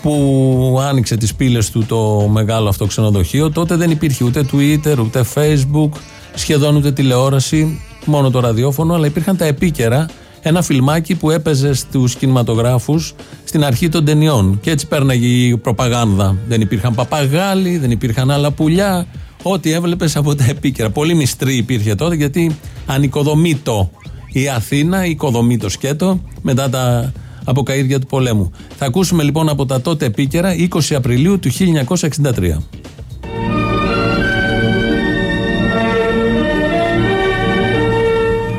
που άνοιξε τις πύλες του το μεγάλο αυτό ξενοδοχείο. Τότε δεν υπήρχε ούτε Twitter, ούτε Facebook, σχεδόν ούτε τηλεόραση, μόνο το ραδιόφωνο, αλλά υπήρχαν τα επίκαιρα ένα φιλμάκι που έπαιζε στους κινηματογράφους στην αρχή των ταινιών. Και έτσι πέρναγε η προπαγάνδα. Δεν υπήρχαν παπαγάλοι, δεν υπήρχαν άλλα πουλιά. Ό,τι έβλεπες από τα επίκαιρα. Πολύ μυστρή υπήρχε τότε γιατί ανοικοδομήτω η Αθήνα, οικοδομή το σκέτο μετά τα αποκαίδια του πολέμου. Θα ακούσουμε λοιπόν από τα τότε επίκαιρα 20 Απριλίου του 1963.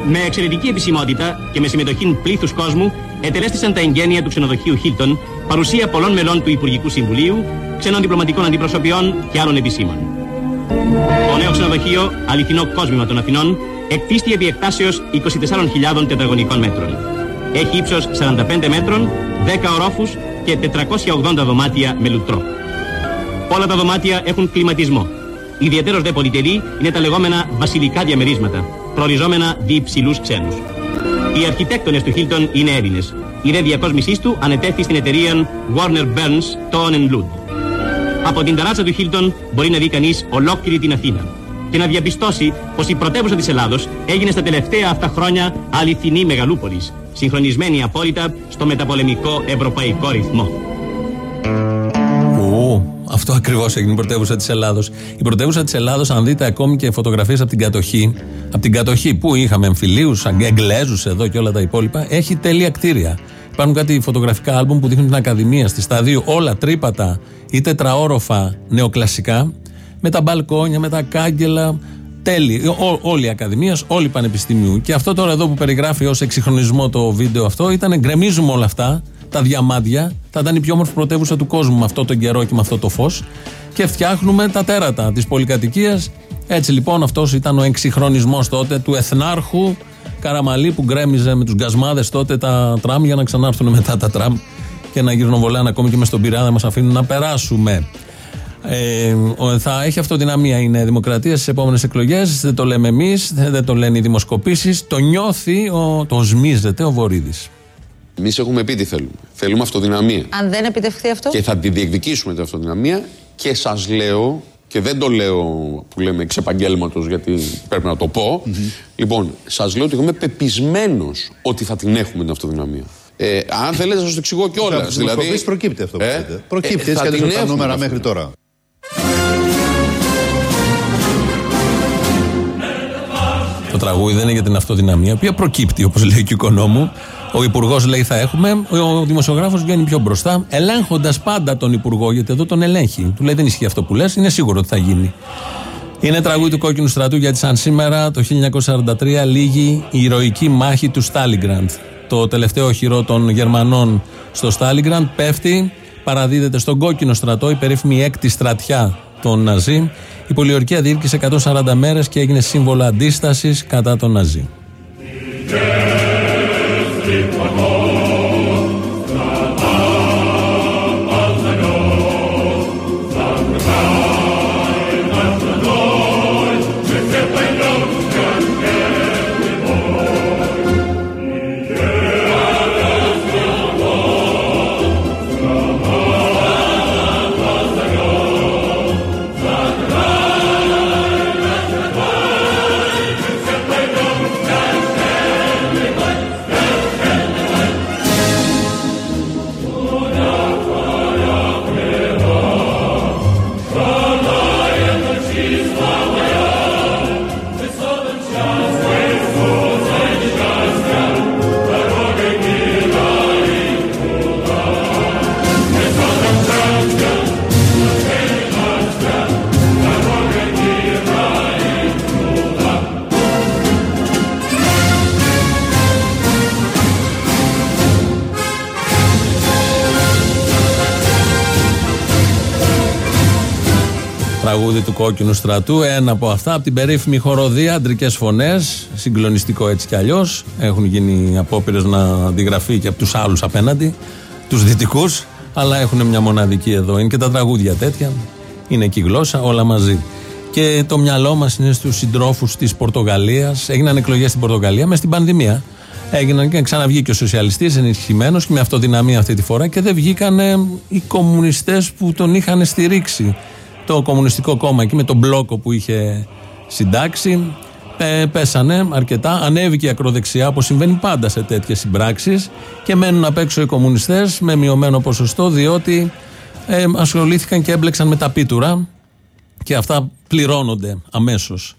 Με εξαιρετική επισημότητα και με συμμετοχή πλήθους κόσμου ετελέστησαν τα εγγένεια του ξενοδοχείου Χίλτον, παρουσία πολλών μελών του Υπουργικού Συμβουλίου, ξένων διπλωματικών αντιπροσωπιών και άλλων επισήμων. Το νέο ξενοδοχείο, αληθινό κόσμημα των Αθηνών, εκτίστη επί εκτάσεως 24.000 τετραγωνικών μέτρων. Έχει ύψος 45 μέτρων, 10 ορόφους και 480 δωμάτια με λουτρό. Όλα τα δωμάτια έχουν κλιματισμό. Ιδιαίτερος δε πολυτελή είναι τα λεγόμενα βασιλικά διαμερίσματα, προοριζόμενα δι υψηλούς ξένους. Οι αρχιτέκτονες του Χίλτον είναι Έλληνες. Η δε διακόσμησής του ανετέθη στην εταιρεία Warner Burns Tone Lud. Από την ταράτσα του Χίλτον μπορεί να δει κανείς ολόκληρη την Αθήνα και να διαπιστώσει πως η πρωτεύουσα της Ελλάδος έγινε στα τελευταία αυτά χρόνια αληθινή μεγαλούπολης, συγχρονισμένη απόλυτα στο μεταπολεμικό ευρωπαϊκό ρυθμό. Αυτό ακριβώς έγινε η πρωτεύουσα της Ελλάδος. Η πρωτεύουσα της Ελλάδος, αν δείτε ακόμη και φωτογραφίες από την κατοχή, από την κατοχή που είχαμε εμφυλίους, Αγγλέζου εδώ και όλα τα υπόλοιπα, έχει τέλεια κτίρια. Υπάρχουν κάτι φωτογραφικά άλμπουμ που δείχνουν την Ακαδημία στη σταδίου, όλα τρύπατα ή τετραόροφα νεοκλασικά, με τα μπαλκόνια, με τα κάγκελα. Τέλει. Όλοι οι Ακαδημία, όλοι οι Πανεπιστημίου. Και αυτό τώρα εδώ που περιγράφει ως εξυγχρονισμό το βίντεο αυτό ήταν γκρεμίζουμε όλα αυτά τα διαμάντια. Θα ήταν η πιο όμορφη πρωτεύουσα του κόσμου με αυτό το καιρό και με αυτό το φως. Και φτιάχνουμε τα τέρατα της πολυκατοικίας. Έτσι λοιπόν αυτός ήταν ο εξυγχρονισμός τότε του Εθνάρχου Καραμαλή που γκρέμιζε με τους γκασμάδες τότε τα τραμ για να ξανάρθουν μετά τα τραμ και να γυρνοβολάνε ακόμη και μες στον πειρά να μας αφήνουν να περάσουμε. Ε, θα έχει αυτοδυναμία η Νέα Δημοκρατία στις επόμενες εκλογές. Δεν το λέμε εμείς, δεν το λένε οι δημοσκοπήσεις. Το νιώθει, ο, το σμίζεται ο Βορύδης. Εμείς έχουμε πει τι θέλουμε. Θέλουμε αυτοδυναμία. Αν δεν επιτευχθεί αυτό; Και θα τη διεκδικήσουμε την αυτοδυναμία και σας λέω, και δεν το λέω που λέμε εξ επαγγέλματος γιατί πρέπει να το πω. Λοιπόν, σας λέω ότι είμαι πεπισμένος ότι θα την έχουμε την αυτοδυναμία. Ε, αν θέλετε, θα σας το εξηγώ κιόλας. Δηλαδή, προκύπτει αυτό που ε, Προκύπτει ε, έτσι και τα νούμερα μέχρι τώρα. Το τραγούδι δεν είναι για την αυτοδυναμία, η οποία προκύπτει, όπως λέει και ο οικονόμου. Ο Υπουργός λέει θα έχουμε. Ο δημοσιογράφος βγαίνει πιο μπροστά, ελέγχοντας πάντα τον Υπουργό, γιατί εδώ τον ελέγχει. Του λέει δεν ισχύει αυτό που λες, είναι σίγουρο ότι θα γίνει. Είναι τραγούδι του κόκκινου στρατού γιατί σαν σήμερα το 1943 λύγει η ηρωική μάχη του Στάλιγκραντ. Το τελευταίο χειρό των Γερμανών στο Στάλιγκραντ πέφτει, παραδίδεται στον κόκκινο στρατό, η περίφημη έκτη στρατιά των Ναζί. Η πολιορκία διήρκησε 140 μέρες και έγινε σύμβολο αντίστασης κατά τον Ναζί. Κόκκινου στρατού. Ένα από αυτά, από την περίφημη χοροδία, αντρικές φωνές. Συγκλονιστικό έτσι κι αλλιώς. Έχουν γίνει απόπειρες να αντιγραφεί και από τους άλλους απέναντι, τους δυτικούς. Αλλά έχουν μια μοναδική εδώ. Είναι και τα τραγούδια τέτοια. Είναι και η γλώσσα, όλα μαζί. Και το μυαλό μας είναι στους συντρόφους της Πορτογαλίας. Έγιναν εκλογές στην Πορτογαλία μες στην πανδημία. Έγιναν και ξαναβγήκε ο σοσιαλιστής ενισχυμένος και με αυτοδυναμία αυτή τη φορά και δεν βγήκαν οι κομμουνιστές που τον είχαν στηρίξει. Το Κομμουνιστικό Κόμμα εκεί με τον μπλόκο που είχε συντάξει. Ε, πέσανε αρκετά. Ανέβηκε η ακροδεξιά όπως συμβαίνει πάντα σε τέτοιες συμπράξεις και μένουν απ' έξω οι κομμουνιστές με μειωμένο ποσοστό διότι ε, ασχολήθηκαν και έμπλεξαν με τα πίτουρα και αυτά πληρώνονται αμέσως.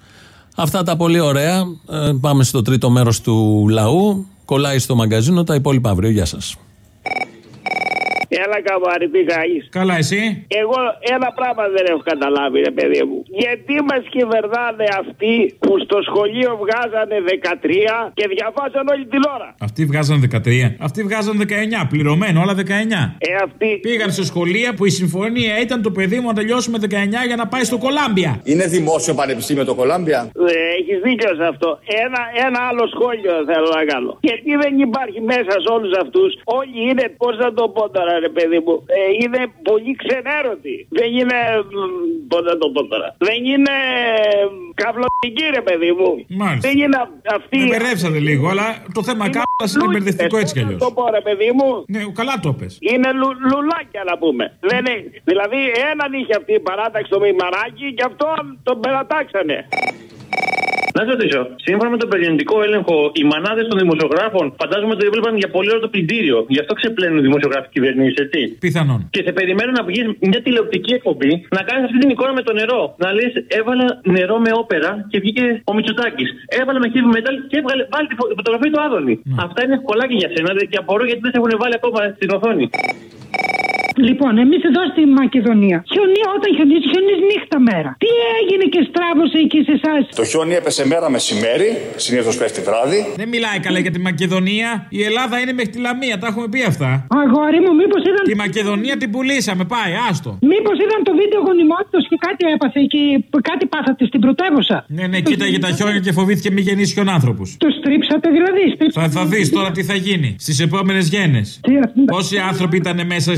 Αυτά τα πολύ ωραία. Ε, πάμε στο τρίτο μέρος του λαού. Κολλάει στο μαγκαζίνο τα υπόλοιπα αύριο. Γεια σας. Έλα καμπάρι, τι κάνεις; Καλά, εσύ; Εγώ ένα πράγμα δεν έχω καταλάβει, ρε παιδί μου. Γιατί μας κυβερνάνε αυτοί που στο σχολείο βγάζανε 13 και διαβάζαν όλη την ώρα; Αυτοί βγάζαν 13. Αυτοί βγάζαν 19. Πληρωμένο, όλα 19. Ε, αυτοί... Πήγαν σε σχολεία που η συμφωνία ήταν το παιδί μου να τελειώσει με 19 για να πάει στο Κολάμπια. Είναι δημόσιο πανεπιστήμιο το Κολάμπια; Ε, Έχεις δίκιο σε αυτό. Ένα, ένα άλλο σχόλιο θέλω να κάνω. Γιατί δεν υπάρχει μέσα σε όλους αυτούς. Όλοι είναι, πώς να το πω τώρα, ρε παιδί μου. Ε, είναι πολύ ξενέρωτοι. Δεν είναι. Πώς να το πω τώρα. Δεν είναι. Καυλωτικοί, ρε παιδί μου. Μάλιστα. Δεν είναι αυτοί. Με μπερδέψατε λίγο, αλλά το θέμα κάπου είναι μπερδευτικό έτσι κι αλλιώς. Το πω, ρε παιδί μου. Ναι, καλά το πες. Είναι λου, λουλάκια να πούμε. Δεν είναι. Δηλαδή, έναν είχε αυτή η παράταξη το μημαράκι και αυτό τον περατάξανε. Να σας ρωτήσω, σύμφωνα με τον περιοδικό έλεγχο, οι μανάδες των δημοσιογράφων φαντάζομαι ότι έβλεπαν για πολύ ώρα το πλυντήριο. Γι' αυτό ξεπλένουν οι δημοσιογράφοι κυβερνήσεις, έτσι. Πιθανόν. Και σε περιμένουν να βγει μια τηλεοπτική εκπομπή, να κάνεις αυτή την εικόνα με το νερό. Να λες, έβαλα νερό με όπερα και βγήκε ο Μητσοτάκης. Έβαλα με heavy metal και έβγαλε πάλι τη φωτογραφία του Άδωνη. Αυτά είναι ευκολάκι για σένα και απορώ γιατί δεν σε έχουν βάλει ακόμα στην οθόνη. Λοιπόν, εμείς εδώ στη Μακεδονία. Χιονί, όταν χιονίζει, χιονίζει νύχτα μέρα. Τι έγινε και στράβωσε εκεί σε εσάς; Το χιόνι έπεσε μέρα μεσημέρι, συνήθως πέφτει βράδυ. Δεν μιλάει καλά για τη Μακεδονία. Η Ελλάδα είναι μέχρι τη Λαμία, τα έχουμε πει αυτά. Αγόρι μου, μήπως είδαν. Τη Μακεδονία την πουλήσαμε, πάει, άστο. Μήπως είδαν το βίντεο γονιμότητας και κάτι έπαθε και κάτι πάθατε στην πρωτεύουσα; Ναι, ναι, κοίταγε τα χιόνια και φοβήθηκε μη γεννήσει χιονάνθρωπου. Το στρίψατε δηλαδή. Στρίψατε. Θα, θα δεις τώρα τι θα γίνει στις επόμενες γέννες. Πόσοι άνθρωποι ήταν μέσα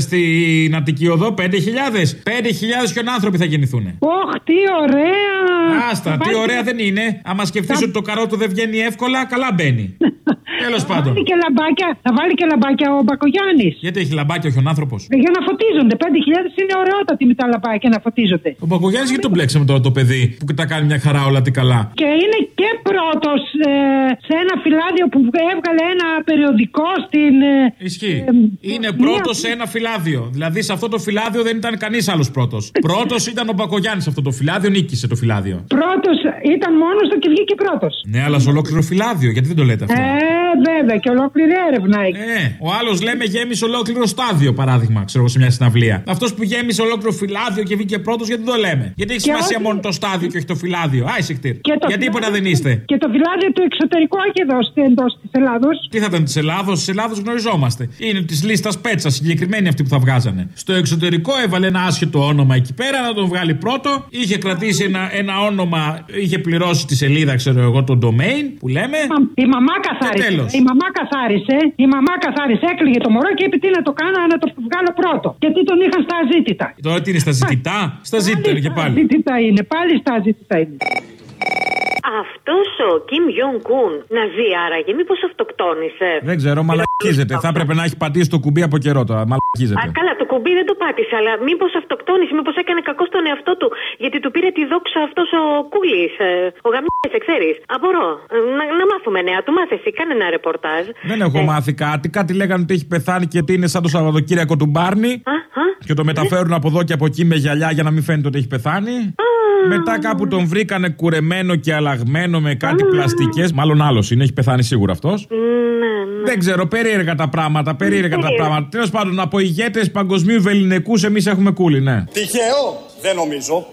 στην Αττική Οδό, 5.000. 5.000 χιονάνθρωποι θα γεννηθούν. Ωχ, τι ωραία! Άστα, τι ωραία δεν είναι. Άμα σκεφτείς ότι το καρότο δεν βγαίνει εύκολα, καλά μπαίνει. Τέλος πάντων. Και λαμπάκια, θα βάλει και λαμπάκια ο Μπακογιάννης. Γιατί έχει λαμπάκια ο χιονάνθρωπο. Για να φωτίζονται. 5.000 είναι ωραιότατοι με τα λαμπάκια να φωτίζονται. Ο Μπακογιάννης γιατί τον μπλέξαμε τώρα το παιδί που τα κάνει μια χαρά όλα τι καλά; Και είναι και πρώτος ε, σε ένα φυλάδιο που έβγαλε ένα περιοδικό στην. Ε, Ισχύει. Ε, είναι πρώτος σε ένα φυλάδιο. Δηλαδή σε αυτό το φυλάδιο δεν ήταν κανείς άλλος πρώτος. Πρώτος ήταν ο Μπακογιάννης σε αυτό το φυλάδιο, νίκησε το φυλάδιο. Πρώτος ήταν μόνος του και βγήκε πρώτος. Ναι, αλλά σε ολόκληρο φυλάδιο, γιατί δεν το λέτε αυτό; Ε, βέβαια, και ολόκληρη έρευνα έχει. Ε, ο άλλος λέμε γέμισε ολόκληρο στάδιο, παράδειγμα, ξέρω εγώ σε μια συναυλία. Αυτός που γέμισε ολόκληρο φυλάδιο και βγήκε πρώτος, γιατί δεν το λέμε. Γιατί έχει σημασία όχι... μόνο το στάδιο και όχι το φυλάδιο. Άισικτήρ. Γιατί τίποτα δεν είστε; Και το φυλάδιο του εξωτερικού όχι εδώ εντό της Ελλάδος. Τι θα ήταν της Ελλάδος, της Ελλάδος γνωριζόμαστε. Είναι της λίστας πέτσα, συγκεκριμένη αυτή που θα βγάζανε. Στο εξωτερικό έβαλε ένα άσχετο όνομα εκεί πέρα να τον βγάλει πρώτο. Είχε κρατήσει ένα, ένα όνομα, είχε πληρώσει τη σελίδα, ξέρω εγώ, το domain που λέμε. Η μαμά καθάρισε. Η μαμά καθάρισε. Η μαμά καθάρισε, έκλειγε το μωρό και είπε τι να το κάνω, να το βγάλω πρώτο. Γιατί τον είχαν στα ζήτητα. Τώρα τι είναι στα ζητητά, στα ζήτητα είναι και πάλι. Στα ζήτητα είναι, πάλι στα ζήτητα είναι. Αυτός ο Κιμ Γιον Κουν να ζει άραγε, μήπως αυτοκτόνησε; Δεν ξέρω, μαλακίζεται. Θα έπρεπε να έχει πατήσει το κουμπί από καιρό τώρα. Μαλακίζεται. Α, καλά, το κουμπί δεν το πάτησε, αλλά μήπως αυτοκτόνησε, μήπως έκανε κακό στον εαυτό του. Γιατί του πήρε τη δόξα αυτός ο Κούλης, ε, ο Γαμιές, ξέρεις. Απορώ. Ε, να, να μάθουμε νέα. Του μάθε εσύ, κάνε ένα ρεπορτάζ. Δεν έχω ε. μάθει κάτι. Κάτι λέγανε ότι έχει πεθάνει και ότι είναι σαν το Σαββατοκύριακο του Μπάρνι. Α, α, και το μεταφέρουν από εδώ και από εκεί με γυαλιά για να μην φαίνεται ότι έχει πεθάνει. Μετά κάπου τον βρήκανε κουρεμένο και αλλαγμένο με κάτι πλαστικές. Μάλλον άλλος είναι, έχει πεθάνει σίγουρα αυτός. Δεν ξέρω, περίεργα τα πράγματα, περίεργα τα πράγματα. Τέλος πάντων, από ηγέτες παγκοσμίου βεληνικούς εμείς έχουμε κούλι, ναι. Τυχαίο, δεν νομίζω.